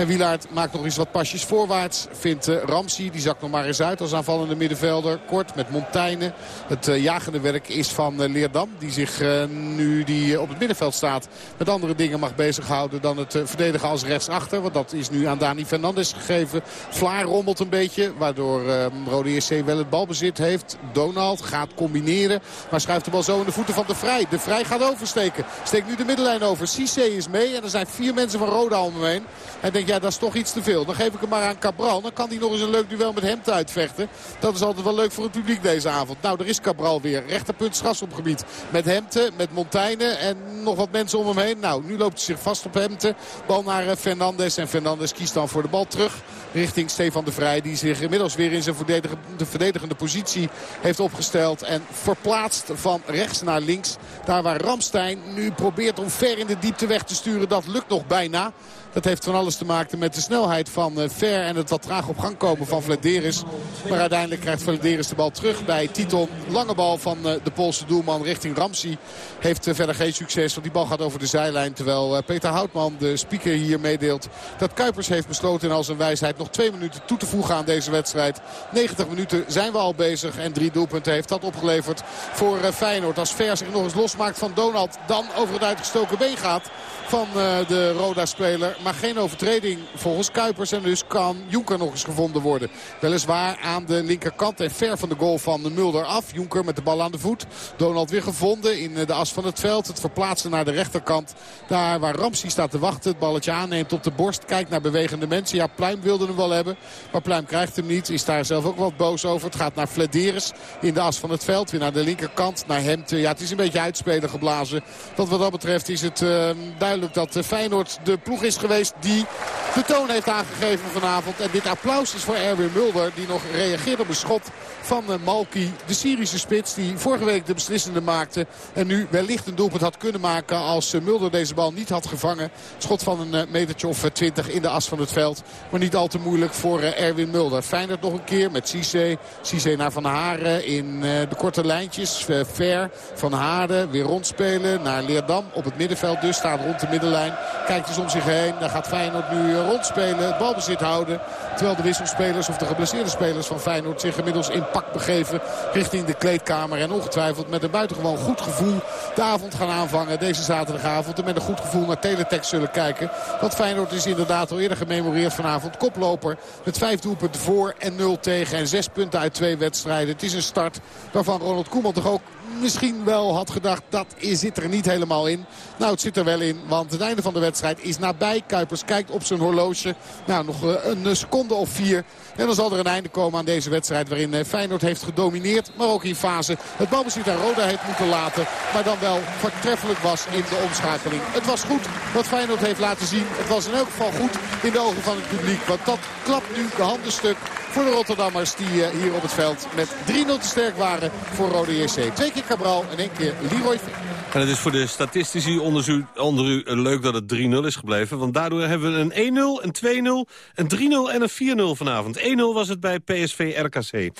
En Wielaert maakt nog eens wat pasjes voorwaarts. Vindt uh, Ramsey, die zakt nog maar eens uit als aanvallende middenvelder. Kort met Montaigne. Het uh, jagende werk is van uh, Leerdam. Die zich nu die op het middenveld staat met andere dingen mag bezighouden dan het verdedigen als rechtsachter. Want dat is nu aan Dani Fernandes gegeven. Vlaar rommelt een beetje. Waardoor Rode EC wel het balbezit heeft. Donald gaat combineren. Maar schuift de bal zo in de voeten van de Vrij. De Vrij gaat oversteken. Steekt nu de middenlijn over. Cissé is mee. En er zijn vier mensen van Roda om hem heen. Hij denkt ja dat is toch iets te veel. Dan geef ik hem maar aan Cabral. Dan kan hij nog eens een leuk duel met hem uitvechten. Dat is altijd wel leuk voor het publiek deze avond. Nou, er is Cabral weer. Rechterpunt strafschopgebied. Met Hemte, met Montaigne en nog wat mensen om hem heen. Nou, nu loopt hij zich vast op Hemte. Bal naar eh, Fernandes. En Fernandes kiest dan voor de bal terug richting Stefan de Vrij. Die zich inmiddels weer in zijn verdedigende, verdedigende positie heeft opgesteld. En verplaatst van rechts naar links. Daar waar Ramstein nu probeert om ver in de diepte weg te sturen. Dat lukt nog bijna. Dat heeft van alles te maken met de snelheid van Ver en het wat traag op gang komen van Vladeris. Maar uiteindelijk krijgt Vladeris de bal terug bij Titon. Lange bal van de Poolse doelman richting Ramsey. Heeft verder geen succes, want die bal gaat over de zijlijn. Terwijl Peter Houtman, de speaker hier, meedeelt dat Kuipers heeft besloten in al zijn wijsheid nog twee minuten toe te voegen aan deze wedstrijd. 90 minuten zijn we al bezig en drie doelpunten heeft dat opgeleverd voor Feyenoord. Als Ver zich nog eens losmaakt van Donald, dan over het uitgestoken been gaat van de Roda-speler. Maar geen overtreding volgens Kuipers. En dus kan Jonker nog eens gevonden worden. Weliswaar aan de linkerkant en ver van de goal van de Mulder af. Jonker met de bal aan de voet. Donald weer gevonden in de as van het veld. Het verplaatsen naar de rechterkant. Daar waar Ramsey staat te wachten. Het balletje aanneemt op de borst. Kijkt naar bewegende mensen. Ja, Pluim wilde hem wel hebben. Maar Pluim krijgt hem niet. Is daar zelf ook wat boos over. Het gaat naar Flederis in de as van het veld. Weer naar de linkerkant. Naar hem. Ja, het is een beetje uitspelen geblazen. Dat wat dat betreft is het uh, duidelijk dat eh, Feyenoord de ploeg is geweest die de toon heeft aangegeven vanavond. En dit applaus is voor Erwin Mulder die nog reageert op een schot van eh, Malki. De Syrische spits die vorige week de beslissende maakte. En nu wellicht een doelpunt had kunnen maken als eh, Mulder deze bal niet had gevangen. Schot van een metertje of twintig in de as van het veld. Maar niet al te moeilijk voor Erwin Mulder. Feyenoord nog een keer met Cisse. Cisse naar Van Haren in de korte lijntjes. Ver Van Haren weer rondspelen naar Leerdam. Op het middenveld dus staat rond de middenlijn. Kijkt dus om zich heen. Daar gaat Feyenoord nu eh, rondspelen. Het balbezit houden. Terwijl de wisselspelers of de geblesseerde spelers van Feyenoord zich inmiddels in pak begeven richting de kleedkamer. En ongetwijfeld met een buitengewoon goed gevoel de avond gaan aanvangen. Deze zaterdagavond. En met een goed gevoel naar teletext zullen kijken. Want Feyenoord is inderdaad al eerder gememoreerd vanavond. Koploper met vijf doelpunten voor en nul tegen. En zes punten uit twee wedstrijden. Het is een start waarvan Ronald Koeman toch ook misschien wel had gedacht dat zit er niet helemaal in. Nou, het zit er wel in, want het einde van de wedstrijd is nabij. Kuipers kijkt op zijn horloge. Nou, nog eh, een seconde of vier. En dan zal er een einde komen aan deze wedstrijd waarin eh, Feyenoord heeft gedomineerd. Maar ook in fase het balbezit aan Roda heeft moeten laten. Maar dan wel voortreffelijk was in de omschakeling. Het was goed wat Feyenoord heeft laten zien. Het was in elk geval goed in de ogen van het publiek. Want dat klapt nu de handen stuk voor de Rotterdammers die eh, hier op het veld met 3-0 te sterk waren voor Rode JC. Twee keer Cabral en één keer Leroy Vink. En het is voor de statistici onder u, onder u leuk dat het 3-0 is gebleven. Want daardoor hebben we een 1-0, een 2-0, een 3-0 en een 4-0 vanavond. 1-0 was het bij PSV RKC.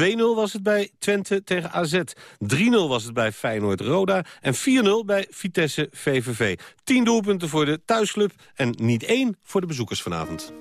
2-0 was het bij Twente tegen AZ. 3-0 was het bij Feyenoord Roda. En 4-0 bij Vitesse VVV. 10 doelpunten voor de thuisclub en niet één voor de bezoekers vanavond.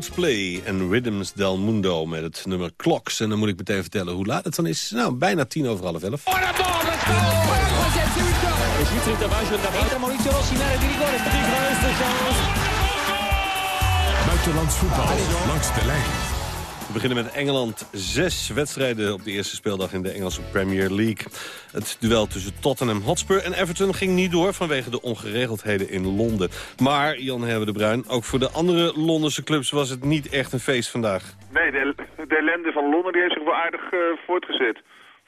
Coldplay en Rhythms del Mundo met het nummer Clocks. En dan moet ik meteen vertellen hoe laat het dan is. Nou, bijna tien over half elf. Buitenlands voetbal langs de lijn. We beginnen met Engeland. Zes wedstrijden op de eerste speeldag in de Engelse Premier League. Het duel tussen Tottenham Hotspur en Everton ging niet door... vanwege de ongeregeldheden in Londen. Maar, Jan Herbe de Bruin, ook voor de andere Londense clubs... was het niet echt een feest vandaag. Nee, de, de ellende van Londen die heeft zich wel aardig uh, voortgezet.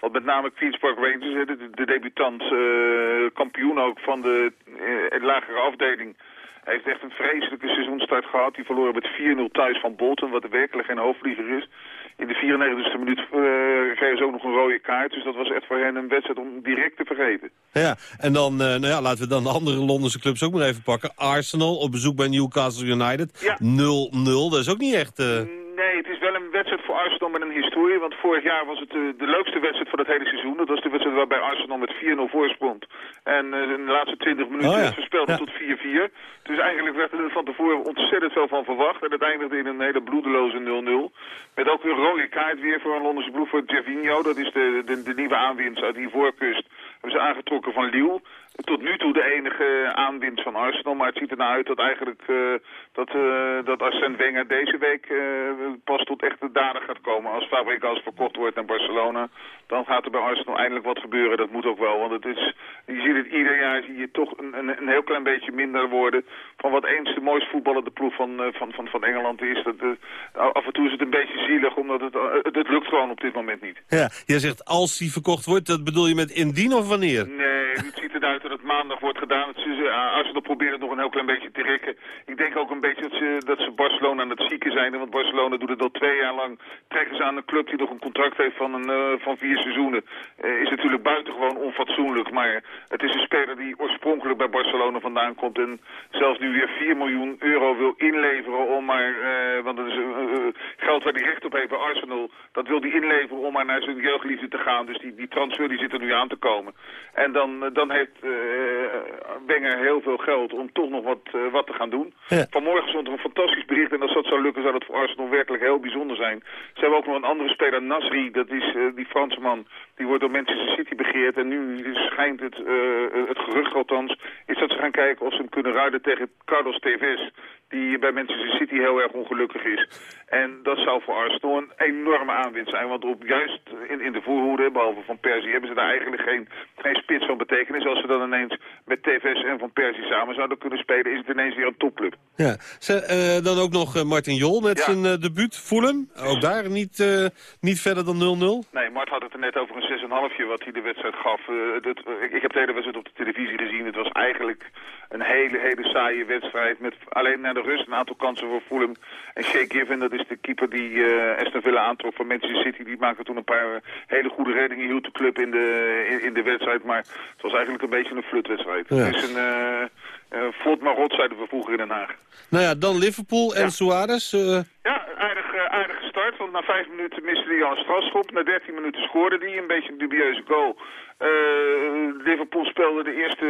Want met name Queen's Park Rangers, de, de debutant, uh, kampioen ook van de uh, lagere afdeling... Hij heeft echt een vreselijke seizoenstart gehad. Die verloren met 4-0 thuis van Bolton, wat werkelijk geen hoofdvlieger is. In de 94e minuut uh, kregen ze ook nog een rode kaart. Dus dat was echt voor hen een wedstrijd om direct te vergeten. Ja, en dan, uh, nou ja, laten we dan de andere Londense clubs ook maar even pakken. Arsenal op bezoek bij Newcastle United. 0-0, ja. dat is ook niet echt... Uh... Nee, het is wel voor Arsenal met een historie. Want vorig jaar was het de, de leukste wedstrijd voor het hele seizoen. Dat was de wedstrijd waarbij Arsenal met 4-0 voorsprong. En uh, in de laatste 20 minuten oh, ja. ja. tot 4-4. Dus eigenlijk werd er van tevoren ontzettend veel van verwacht. En het eindigde in een hele bloedeloze 0-0. Met ook weer rode kaart weer voor een Londense ploeg voor Gervinho. Dat is de, de, de nieuwe aanwinst uit die voorkust. Hebben ze aangetrokken van Lille tot nu toe de enige aanwinst van Arsenal. Maar het ziet er nou uit dat eigenlijk uh, dat, uh, dat Arsène Wenger deze week uh, pas tot echte daden gaat komen. Als Fabregas verkocht wordt naar Barcelona, dan gaat er bij Arsenal eindelijk wat gebeuren. Dat moet ook wel, want het is, je ziet het ieder jaar zie je toch een, een, een heel klein beetje minder worden van wat eens de mooiste voetballer de ploeg van, van, van, van Engeland is. Dat, af en toe is het een beetje zielig, omdat het, het, het lukt gewoon op dit moment niet. Ja, jij zegt als die verkocht wordt, dat bedoel je met indien of wanneer? Nee, het eruit dat het maandag wordt gedaan. Het is, uh, Arsenal probeert het nog een heel klein beetje te rekken. Ik denk ook een beetje dat ze, dat ze Barcelona aan het zieken zijn. Want Barcelona doet het al twee jaar lang. Trekken ze aan een club die nog een contract heeft van, een, uh, van vier seizoenen. Uh, is natuurlijk buitengewoon onfatsoenlijk. Maar het is een speler die oorspronkelijk bij Barcelona vandaan komt. En zelfs nu weer 4 miljoen euro wil inleveren om maar... want dat is geld waar hij recht op heeft bij Arsenal. Dat wil hij inleveren om maar naar zijn jeugdliefde te gaan. Dus die, die transfer die zit er nu aan te komen. En dan, dan heeft Wenger heel veel geld om toch nog wat, uh, wat te gaan doen. Ja. Vanmorgen stond er een fantastisch bericht en als dat zou lukken zou dat voor Arsenal werkelijk heel bijzonder zijn. Ze hebben ook nog een andere speler, Nasri, dat is uh, die Fransman, die wordt door Manchester City begeerd. En nu schijnt het, het gerucht althans, is dat ze gaan kijken of ze hem kunnen ruilen tegen Carlos Tevez die bij Manchester City heel erg ongelukkig is. En dat zou voor Arsenal een enorme aanwinst zijn. Want op, juist in, in de voorhoede, behalve Van Persie, hebben ze daar eigenlijk geen, geen spits van betekenis. Als ze dan ineens met TVS en Van Persie samen zouden kunnen spelen, is het ineens weer een topclub. Ja, ze, uh, dan ook nog uh, Martin Jol met ja. zijn uh, debuut, Fulham. Ook daar niet, niet verder dan 0-0? Nee, Mart had het er net over een 6,5 wat hij de wedstrijd gaf. Dat, ik, ik heb de hele wedstrijd op de televisie gezien. Het was eigenlijk een hele, hele saaie wedstrijd met alleen naar de rust een aantal kansen voor Fulham. En Shea Given, dat is de keeper die uh, Aston Villa aantrok van Manchester City. Die maakte toen een paar hele goede reddingen. Hield de club in de, in, in de wedstrijd. Maar het was eigenlijk een beetje een flutwedstrijd. Ja. Het is een... Uh, uh, Vlot maar rot, zeiden we vroeger in Den Haag. Nou ja, dan Liverpool en ja. Suarez. Uh... Ja, aardig, uh, aardig gestart. Want na vijf minuten miste hij al een strafschop. Na dertien minuten scoorde hij. Een beetje een dubieuze goal. Uh, Liverpool speelde de eerste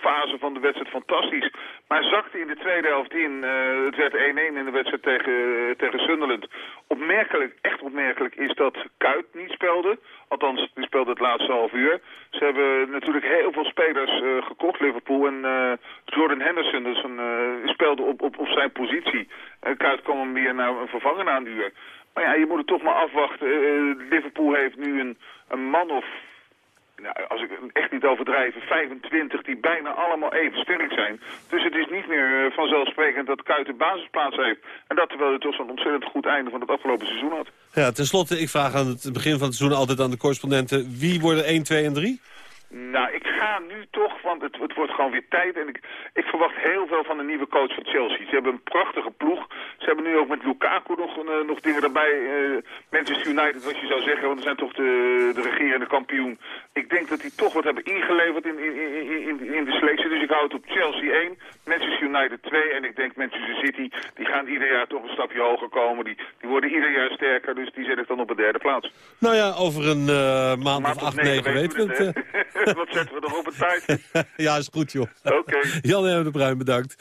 fase van de wedstrijd fantastisch. Maar zakte in de tweede helft in. Uh, het werd 1-1 in de wedstrijd tegen, tegen Sunderland. Opmerkelijk, echt opmerkelijk is dat Kuit niet speelde. Althans, die speelde het laatste half uur. Ze hebben natuurlijk heel veel spelers uh, gekocht, Liverpool. En Jordan Henderson dus een, speelde op, op, op zijn positie. Kuit kwam hem weer naar een vervanger na een uur. Maar ja, je moet het toch maar afwachten. Liverpool heeft nu een, een man of nou, als ik echt niet overdrijven, 25 die bijna allemaal even sterk zijn. Dus het is niet meer vanzelfsprekend dat Kuit de basisplaats heeft. En dat terwijl hij toch zo'n ontzettend goed einde van het afgelopen seizoen had. Ja, tenslotte, ik vraag aan het begin van het seizoen altijd aan de correspondenten... wie worden 1, 2 en 3? Nou, ik ga nu toch, want het, het wordt gewoon weer tijd. En ik, ik verwacht heel veel van de nieuwe coach van Chelsea. Ze hebben een prachtige ploeg. Ze hebben nu ook met Lukaku nog, uh, nog dingen erbij. Uh, Manchester United, wat je zou zeggen, want ze zijn toch de, de regerende kampioen. Ik denk dat die toch wat hebben ingeleverd in, in, in, in de selectie. Dus ik hou het op Chelsea 1, Manchester United 2. En ik denk Manchester City, die gaan ieder jaar toch een stapje hoger komen. Die, die worden ieder jaar sterker, dus die zet ik dan op de derde plaats. Nou ja, over een uh, maand, maand of acht, negen weten we het. Wat zetten we nog op een tijd? ja, is goed joh. Oké. Okay. Jan de Bruin, bedankt.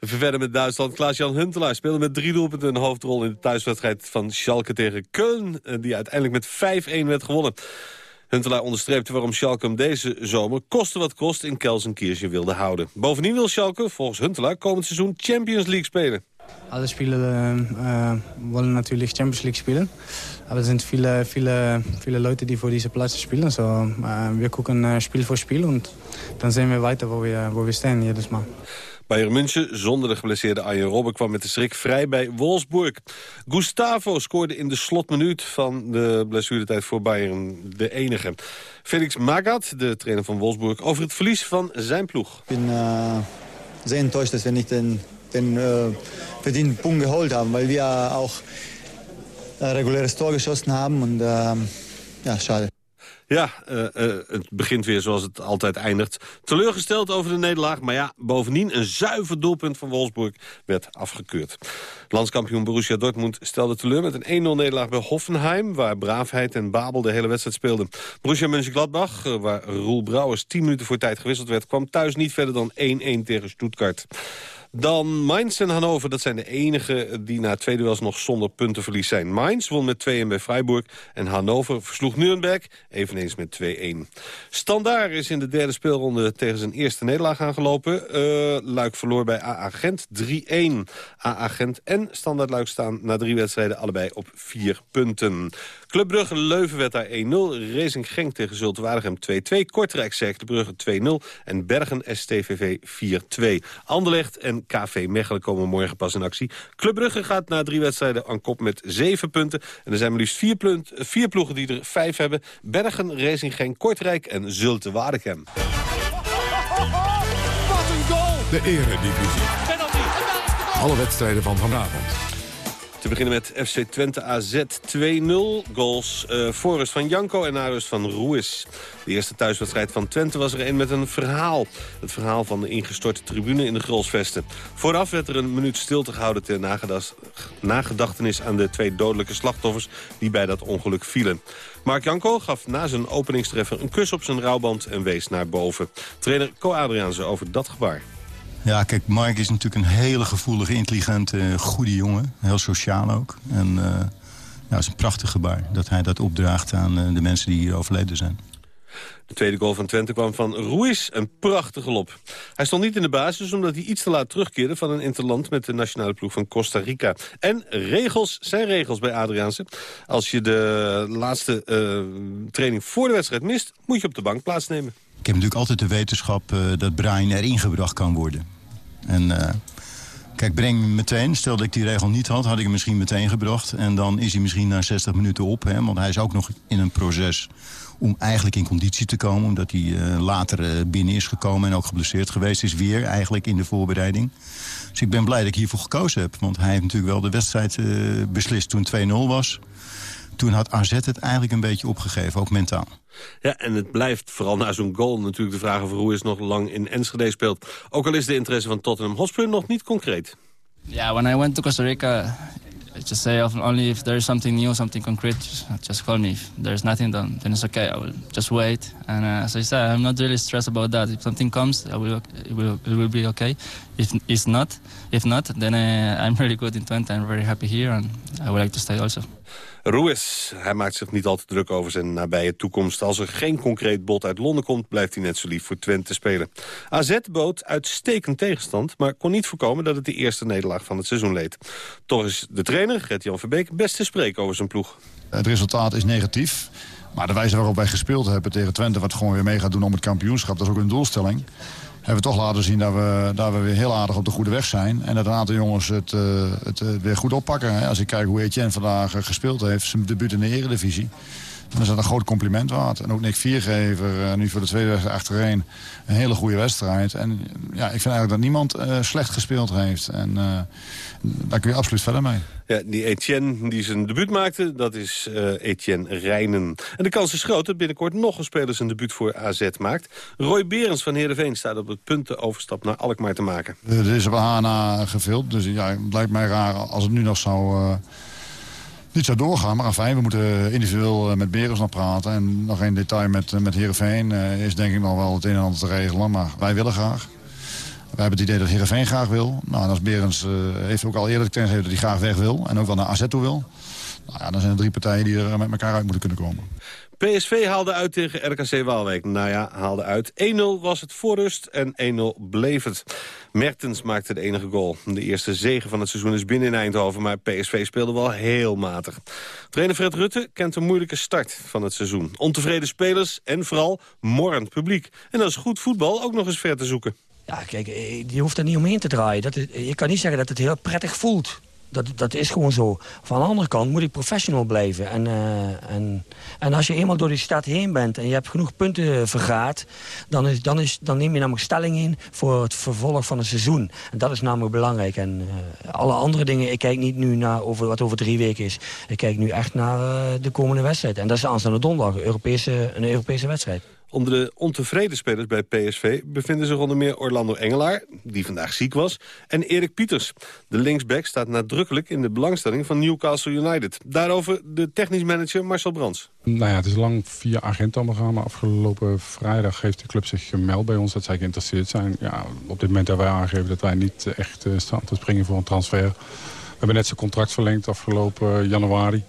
Verder met Duitsland. Klaas-Jan Huntelaar speelde met drie doelpunten een hoofdrol... in de thuiswedstrijd van Schalke tegen Köln... Eh, die uiteindelijk met 5-1 werd gewonnen. Huntelaar onderstreepte waarom Schalke hem deze zomer koste wat kost in Kelsenkirchen wilde houden. Bovendien wil Schalke, volgens Huntelaar, komend seizoen Champions League spelen. Alle Spieler äh, wollen natürlich Champions League spielen. Aber es sind viele, viele, viele Leute, die für diese Plätze spielen. So, äh, wir gucken äh, Spiel für Spiel und dann sehen wir weiter, wo wir, wo wir stehen jedes Mal. Bayern München, zonder de geblesseerde Arjen Robben, kwam met de schrik vrij bij Wolfsburg. Gustavo scoorde in de slotminuut van de blessuretijd voor Bayern de enige. Felix Magath, de trainer van Wolfsburg, over het verlies van zijn ploeg. Ik ben uh, zeer enttäuscht dat we niet den, den uh, verdienten Punkt geholt haben, weil wir auch ein reguläres Tor geschossen haben uh, ja, schade. Ja, uh, uh, het begint weer zoals het altijd eindigt. Teleurgesteld over de nederlaag, maar ja, bovendien een zuiver doelpunt van Wolfsburg werd afgekeurd. Landskampioen Borussia Dortmund stelde teleur met een 1-0 nederlaag bij Hoffenheim... waar Braafheid en Babel de hele wedstrijd speelden. Borussia Mönchengladbach, uh, waar Roel Brouwers 10 minuten voor tijd gewisseld werd... kwam thuis niet verder dan 1-1 tegen Stuttgart. Dan Mainz en Hannover, dat zijn de enigen die na twee duels nog zonder puntenverlies zijn. Mainz won met 2-1 bij Freiburg en Hannover versloeg Nuremberg eveneens met 2-1. Standaard is in de derde speelronde tegen zijn eerste nederlaag aangelopen. Uh, Luik verloor bij AA Gent 3-1. AA Gent en Standaard Luik staan na drie wedstrijden allebei op vier punten. Club Brugge Leuven werd daar 1-0. Racing Genk tegen Zulte Waregem 2-2. Kortrijk Cercle Brugge 2-0. En Bergen STVV 4-2. Anderlecht en KV Mechelen komen morgen pas in actie. Club Brugge gaat na drie wedstrijden aan kop met zeven punten. En er zijn maar liefst vier, punt, vier ploegen die er vijf hebben. Bergen, Racing Genk, Kortrijk en Zulte Waregem. Wat een goal! De eredivisie. Alle wedstrijden van vanavond. Te beginnen met FC Twente AZ 2-0. Goals uh, van Janko en Arus van Ruiz. De eerste thuiswedstrijd van Twente was er een met een verhaal. Het verhaal van de ingestorte tribune in de Grolsvesten. Vooraf werd er een minuut stilte gehouden ter nagedachtenis aan de twee dodelijke slachtoffers die bij dat ongeluk vielen. Mark Janko gaf na zijn openingstreffer een kus op zijn rouwband en wees naar boven. Trainer Co Adriaanse over dat gebaar. Ja, kijk, Mark is natuurlijk een hele gevoelige, intelligente, goede jongen. Heel sociaal ook. En uh, ja, het is een prachtig gebaar dat hij dat opdraagt aan uh, de mensen die hier overleden zijn. De tweede goal van Twente kwam van Ruiz, een prachtige lop. Hij stond niet in de basis omdat hij iets te laat terugkeerde... van een interland met de nationale ploeg van Costa Rica. En regels zijn regels bij Adriaanse. Als je de laatste uh, training voor de wedstrijd mist... moet je op de bank plaatsnemen. Ik heb natuurlijk altijd de wetenschap uh, dat Brian erin gebracht kan worden. En uh, kijk, breng meteen. Stel dat ik die regel niet had, had ik hem misschien meteen gebracht. En dan is hij misschien na 60 minuten op. Hè, want hij is ook nog in een proces om eigenlijk in conditie te komen. Omdat hij uh, later uh, binnen is gekomen en ook geblesseerd geweest is weer eigenlijk in de voorbereiding. Dus ik ben blij dat ik hiervoor gekozen heb. Want hij heeft natuurlijk wel de wedstrijd beslist toen 2-0 was. Toen had AZ het eigenlijk een beetje opgegeven, ook mentaal. Ja, en het blijft vooral na zo'n goal natuurlijk de vraag of Ruiz nog lang in Enschede speelt. Ook al is de interesse van Tottenham Hotspur nog niet concreet. Yeah, when I went to Costa Rica, just say only if there is something new, something concrete, just call me. If there's nothing, then, then it's okay. I will just wait. And uh, as I said, I'm not really stressed about that. If something comes, I will, it will, it will be okay. If it's not, if not, then uh, I'm really good in Twente. I'm very happy here, and I would like to stay also. Ruiz, hij maakt zich niet al te druk over zijn nabije toekomst. Als er geen concreet bod uit Londen komt, blijft hij net zo lief voor Twente spelen. AZ bood uitstekend tegenstand, maar kon niet voorkomen dat het de eerste nederlaag van het seizoen leed. Toch is de trainer, Gert-Jan Verbeek, best te spreken over zijn ploeg. Het resultaat is negatief. Maar de wijze waarop wij gespeeld hebben tegen Twente... wat gewoon weer mee gaat doen om het kampioenschap, dat is ook een doelstelling hebben we toch laten zien dat we, dat we weer heel aardig op de goede weg zijn. En dat een aantal jongens het, uh, het uh, weer goed oppakken. Als ik kijk hoe Etienne vandaag uh, gespeeld heeft, zijn debuut in de eredivisie. Dan is dat een groot compliment waard. En ook Nick Viergever, nu voor de tweede wedstrijd achtereen, een hele goede wedstrijd. En ja, ik vind eigenlijk dat niemand slecht gespeeld heeft. En daar kun je absoluut verder mee. Ja, die Etienne die zijn debuut maakte, dat is uh, Etienne Rijnen. En de kans is groot dat binnenkort nog een speler zijn debuut voor AZ maakt. Roy Berens van Heerenveen staat op het punt de overstap naar Alkmaar te maken. Er is op HNA gevuld, dus ja, het lijkt mij raar als het nu nog zou... Niet zou doorgaan, maar fijn, we moeten individueel met Berens nog praten. En nog één detail met, met Heerenveen uh, is denk ik nog wel het een en ander te regelen. Maar wij willen graag. We hebben het idee dat Heerenveen graag wil. Nou, en als Berends uh, heeft ook al eerder gekend dat hij graag weg wil. En ook wel naar AZ toe wil. Nou ja, dan zijn er drie partijen die er met elkaar uit moeten kunnen komen. PSV haalde uit tegen RKC Waalwijk. Nou ja, haalde uit. 1-0 was het voor rust en 1-0 bleef het. Mertens maakte de enige goal. De eerste zege van het seizoen is binnen in Eindhoven... maar PSV speelde wel heel matig. Trainer Fred Rutte kent een moeilijke start van het seizoen. Ontevreden spelers en vooral morrend publiek. En dat is goed voetbal ook nog eens ver te zoeken. Ja, kijk, eh, je hoeft er niet omheen te draaien. Dat je kan niet zeggen dat het heel prettig voelt. Dat, dat is gewoon zo. Van de andere kant moet ik professional blijven. En, uh, en, en als je eenmaal door die stad heen bent en je hebt genoeg punten vergaat... dan, is, dan, is, dan neem je namelijk stelling in voor het vervolg van het seizoen. En dat is namelijk belangrijk. En uh, alle andere dingen, ik kijk niet nu naar over, wat over drie weken is. Ik kijk nu echt naar uh, de komende wedstrijd. En dat is aanstaande donderdag, Europese, een Europese wedstrijd. Onder de ontevreden spelers bij PSV bevinden zich onder meer Orlando Engelaar, die vandaag ziek was, en Erik Pieters. De linksback staat nadrukkelijk in de belangstelling van Newcastle United. Daarover de technisch manager Marcel Brands. Nou ja, het is lang via Argento gegaan, maar afgelopen vrijdag heeft de club zich gemeld bij ons dat zij geïnteresseerd zijn. Ja, op dit moment hebben wij aangegeven dat wij niet echt uh, staan te springen voor een transfer. We hebben net zijn contract verlengd afgelopen januari.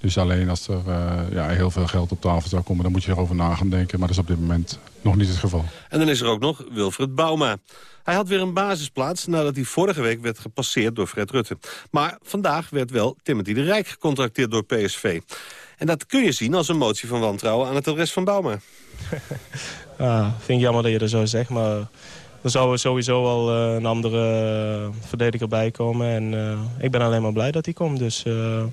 Dus alleen als er uh, ja, heel veel geld op tafel zou komen... dan moet je erover na gaan denken. Maar dat is op dit moment nog niet het geval. En dan is er ook nog Wilfred Bouma. Hij had weer een basisplaats nadat hij vorige week werd gepasseerd door Fred Rutte. Maar vandaag werd wel Timothy de Rijk gecontracteerd door PSV. En dat kun je zien als een motie van wantrouwen aan het adres van Bouma. ah, vind ik jammer dat je dat zo zegt, maar... Er zou sowieso wel uh, een andere verdediger bij komen. En uh, ik ben alleen maar blij dat hij komt. Dus uh,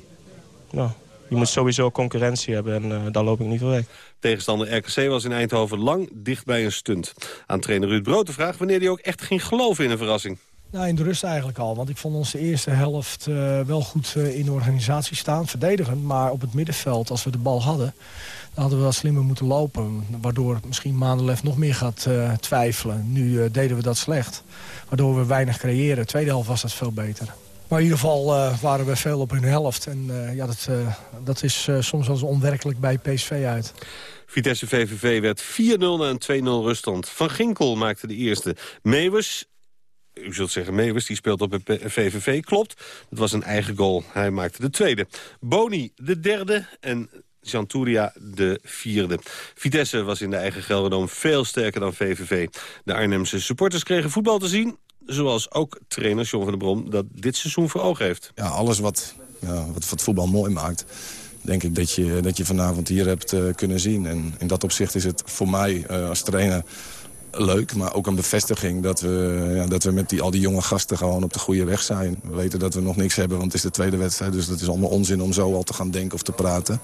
nou, je moet sowieso concurrentie hebben en uh, daar loop ik niet voor weg. Tegenstander RKC was in Eindhoven lang dicht bij een stunt. Aan trainer Ruud Brood de vraag wanneer hij ook echt ging geloven in een verrassing. Nou, in de rust eigenlijk al. Want ik vond onze eerste helft uh, wel goed uh, in de organisatie staan. Verdedigend, maar op het middenveld, als we de bal hadden... dan hadden we wat slimmer moeten lopen. Waardoor misschien Maandelef nog meer gaat uh, twijfelen. Nu deden we dat slecht. Waardoor we weinig creëren. Tweede helft was dat veel beter. Maar in ieder geval uh, waren we veel op hun helft. En uh, ja, dat, uh, dat is soms eens onwerkelijk bij PSV uit. Vitesse VVV werd 4-0 na een 2-0 ruststand. Van Ginkel maakte de eerste. Meeuwers, u zult zeggen Meeuwers, die speelt op het VVV, klopt. Dat was een eigen goal. Hij maakte de tweede. Boni de derde en Janturia de vierde. Vitesse was in de eigen Gelderdoom veel sterker dan VVV. De Arnhemse supporters kregen voetbal te zien zoals ook trainer John van der Brom dat dit seizoen voor ogen heeft. Ja, alles wat, ja, wat, voetbal mooi maakt, denk ik dat je, dat je vanavond hier hebt uh, kunnen zien. En in dat opzicht is het voor mij uh, als trainer leuk, maar ook een bevestiging dat we, ja, dat we met die, al die jonge gasten gewoon op de goede weg zijn. We weten dat we nog niks hebben, want het is de tweede wedstrijd. Dus dat is allemaal onzin om zo al te gaan denken of te praten.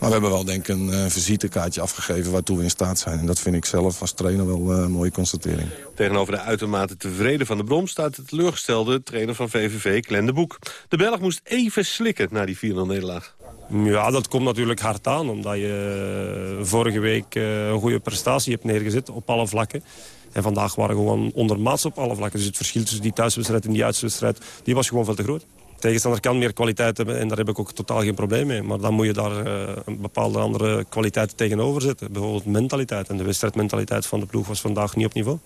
Maar we hebben wel denk ik een uh, visitekaartje afgegeven waartoe we in staat zijn. En dat vind ik zelf als trainer wel uh, een mooie constatering. Tegenover de uitermate tevreden Van de Brom staat de teleurgestelde trainer van VVV, Glenn de Boek. De Belg moest even slikken na die 4-0 nederlaag. Ja, dat komt natuurlijk hard aan, omdat je vorige week een goede prestatie hebt neergezet op alle vlakken. En vandaag waren we gewoon ondermaats op alle vlakken. Dus het verschil tussen die thuiswedstrijd en die uitwedstrijd, die was gewoon veel te groot tegenstander kan meer kwaliteit hebben en daar heb ik ook totaal geen probleem mee. Maar dan moet je daar uh, een bepaalde andere kwaliteit tegenover zetten. Bijvoorbeeld mentaliteit. En de wedstrijdmentaliteit van de ploeg was vandaag niet op niveau.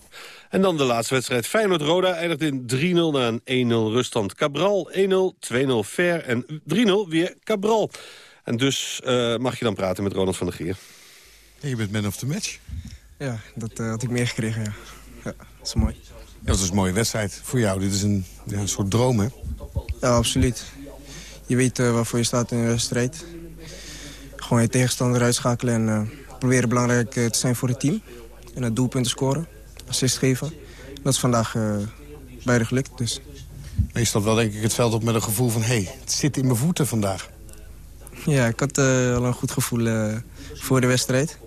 En dan de laatste wedstrijd. Feyenoord-Roda eindigt in 3-0 na een 1-0 ruststand. Cabral 1-0, 2-0 Ver en 3-0 weer Cabral. En dus uh, mag je dan praten met Ronald van der Geer. Je bent man of the match? Ja, dat uh, had ik meegekregen, ja. ja. Dat is mooi. Ja, dat is een mooie wedstrijd voor jou. Dit is een, ja, een soort droom, hè? Ja, absoluut. Je weet uh, waarvoor je staat in de strijd. Gewoon je tegenstander uitschakelen en uh, proberen belangrijk uh, te zijn voor het team. En het doelpunten scoren, assist geven. Dat is vandaag beide gelukt. Dus. Je stond wel denk ik het veld op met een gevoel van... hé, hey, het zit in mijn voeten vandaag. Ja, ik had al een goed gevoel voor de wedstrijd.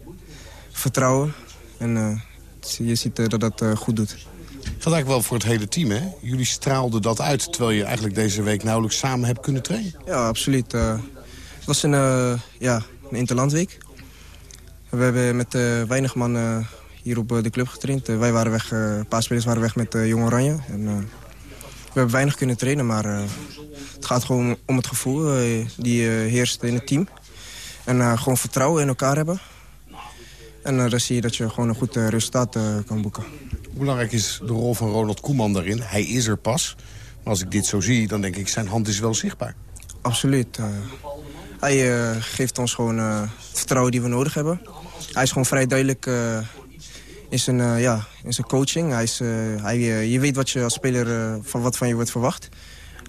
Vertrouwen. En je ziet dat dat goed doet. Vandaag wel voor het hele team, hè? Jullie straalden dat uit, terwijl je eigenlijk deze week nauwelijks samen hebt kunnen trainen. Ja, absoluut. Uh, het was een, uh, ja, een interlandweek. We hebben met uh, weinig man hier op de club getraind. wij waren weg, een paar spelers waren weg met Jong Oranje. En, we hebben weinig kunnen trainen, maar het gaat gewoon om het gevoel. die heerst in het team. En gewoon vertrouwen in elkaar hebben. En dan zie je dat je gewoon een goed resultaat kan boeken. Hoe belangrijk is de rol van Ronald Koeman daarin? Hij is er pas. Maar als ik dit zo zie, dan denk ik, zijn hand is wel zichtbaar. Absoluut. hij geeft ons gewoon het vertrouwen die we nodig hebben. Hij is gewoon vrij duidelijk in zijn, uh, ja, in zijn coaching. Hij is, uh, hij, uh, je weet wat je als speler van wat van je wordt verwacht.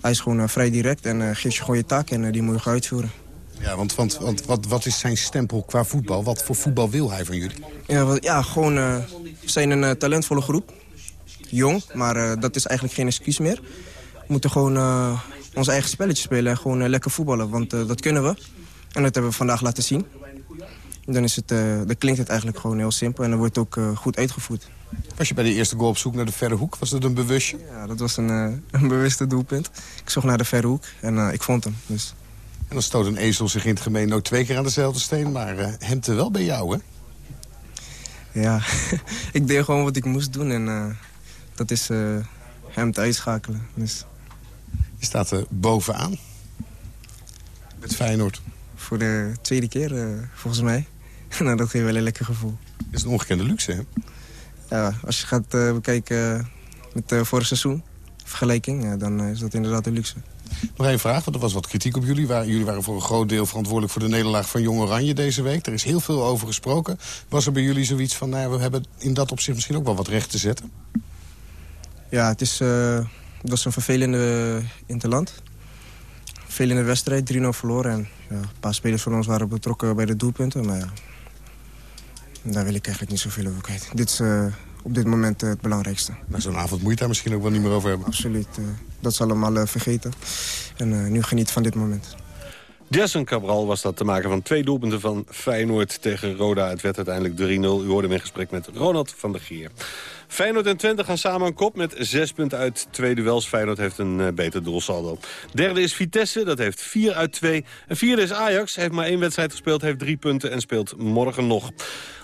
Hij is gewoon vrij direct en geeft je gewoon je taak en die moet je gaan uitvoeren. Ja, want, want, want wat, wat is zijn stempel qua voetbal? Wat voor voetbal wil hij van jullie? Ja, ja gewoon, we zijn een talentvolle groep. Jong, maar dat is eigenlijk geen excuus meer. We moeten gewoon ons eigen spelletje spelen en gewoon lekker voetballen. Want dat kunnen we. En dat hebben we vandaag laten zien. Dan, is het, dan klinkt het eigenlijk gewoon heel simpel en dan wordt het ook goed uitgevoerd. Was je bij de eerste goal op zoek naar de verre hoek? Was dat een bewustje? Ja, dat was een, een bewuste doelpunt. Ik zocht naar de verre hoek en ik vond hem. Dus. En dan stoot een ezel zich in het gemeen ook twee keer aan dezelfde steen. Maar hem te wel bij jou, hè? Ja, ik deed gewoon wat ik moest doen. En dat is hem te uitschakelen. Dus. Je staat er bovenaan. Met Feyenoord. Voor de tweede keer, volgens mij. nou, dat geeft wel een lekker gevoel. Dat is een ongekende luxe, hè? Ja, als je gaat uh, bekijken met het uh, vorig seizoen, vergelijking, dan is dat inderdaad een luxe. Nog één vraag, want er was wat kritiek op jullie. Jullie waren voor een groot deel verantwoordelijk voor de nederlaag van Jong Oranje deze week. Er is heel veel over gesproken. Was er bij jullie zoiets van, nou, we hebben in dat opzicht misschien ook wel wat recht te zetten? Ja, het, is, uh, het was een vervelende interland. Vervelende wedstrijd, 3-0 verloren. En ja, een paar spelers van ons waren betrokken bij de doelpunten. Maar ja, daar wil ik eigenlijk niet zoveel over kwijt. Dit is uh, op dit moment uh, het belangrijkste. Maar zo'n avond moet je het daar misschien ook wel niet meer over hebben. Absoluut. Uh, dat is allemaal vergeten. En nu geniet van dit moment. Jason Cabral was dat te maken van twee doelpunten van Feyenoord tegen Roda. Het werd uiteindelijk 3-0. U hoorde hem in gesprek met Ronald van der Geer. Feyenoord en Twente gaan samen een kop met zes punten uit twee duels. Feyenoord heeft een uh, beter doelsaldo. Derde is Vitesse, dat heeft vier uit twee. En vierde is Ajax, heeft maar één wedstrijd gespeeld, heeft drie punten en speelt morgen nog.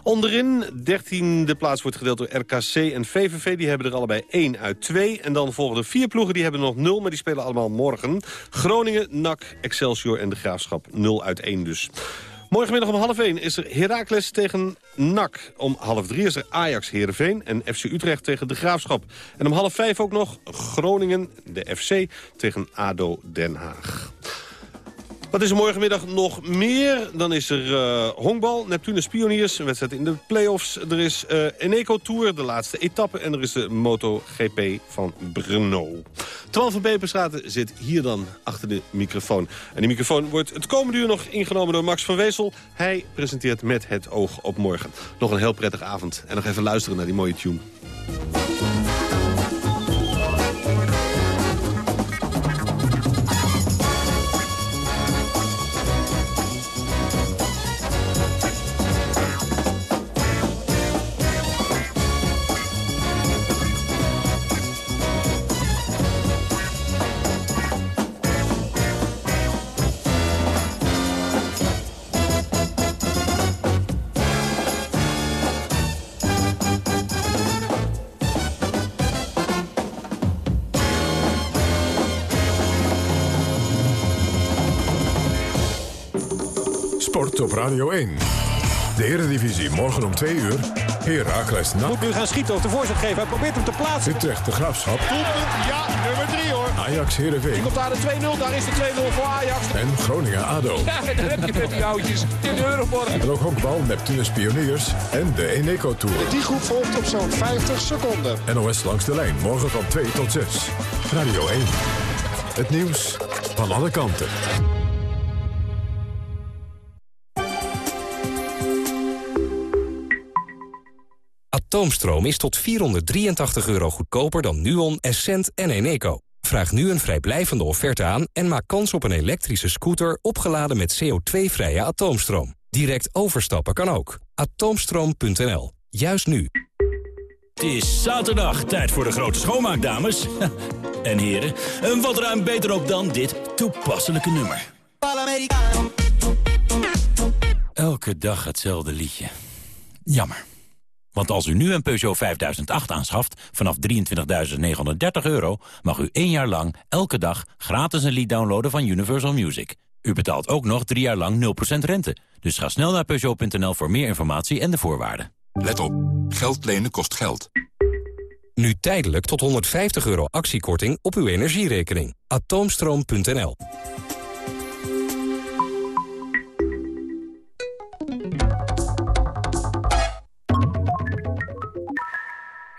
Onderin, dertiende plaats wordt gedeeld door RKC en VVV. Die hebben er allebei één uit twee. En dan volgen de vier ploegen, die hebben nog nul, maar die spelen allemaal morgen. Groningen, NAC, Excelsior en de Graafschap 0 uit 1 dus. Morgenmiddag om half 1 is er Heracles tegen NAC. Om half 3 is er Ajax Heerenveen en FC Utrecht tegen de Graafschap. En om half 5 ook nog Groningen, de FC, tegen ADO Den Haag. Wat is er morgenmiddag nog meer? Dan is er uh, honkbal, Neptunus Pioniers, een wedstrijd in de play-offs. Er is uh, Eneco Tour, de laatste etappe. En er is de MotoGP van Brno. Twan van zit hier dan achter de microfoon. En die microfoon wordt het komende uur nog ingenomen door Max van Weesel. Hij presenteert met het oog op morgen. Nog een heel prettige avond. En nog even luisteren naar die mooie tune. Radio 1. De Eredivisie morgen om 2 uur. Heracles NAC. Moet nu gaan schieten of de voorzet geven. Hij probeert hem te plaatsen. Utrecht de Graafschap. Doelpunt, ja, nummer 3 hoor. Ajax Heerenveen. Komt daar de 2-0, daar is de 2-0 voor Ajax. En Groningen ADO. Ja, dan heb je met die oudjes in de Euroborg. En ook honkbal, Neptunus Pioniers en de Eneco Tour. Die groep volgt op zo'n 50 seconden. NOS langs de lijn, morgen van 2 tot 6. Radio 1. Het nieuws van alle kanten. Atoomstroom is tot 483 euro goedkoper dan Nuon, Essent en Eneco. Vraag nu een vrijblijvende offerte aan en maak kans op een elektrische scooter opgeladen met CO2-vrije atoomstroom. Direct overstappen kan ook. Atoomstroom.nl. Juist nu. Het is zaterdag, tijd voor de grote schoonmaak, dames. en heren, en wat ruim beter op dan dit toepasselijke nummer. Elke dag hetzelfde liedje. Jammer. Want als u nu een Peugeot 5008 aanschaft vanaf 23.930 euro... mag u één jaar lang elke dag gratis een lied downloaden van Universal Music. U betaalt ook nog drie jaar lang 0% rente. Dus ga snel naar Peugeot.nl voor meer informatie en de voorwaarden. Let op, geld lenen kost geld. Nu tijdelijk tot 150 euro actiekorting op uw energierekening. Atoomstroom.nl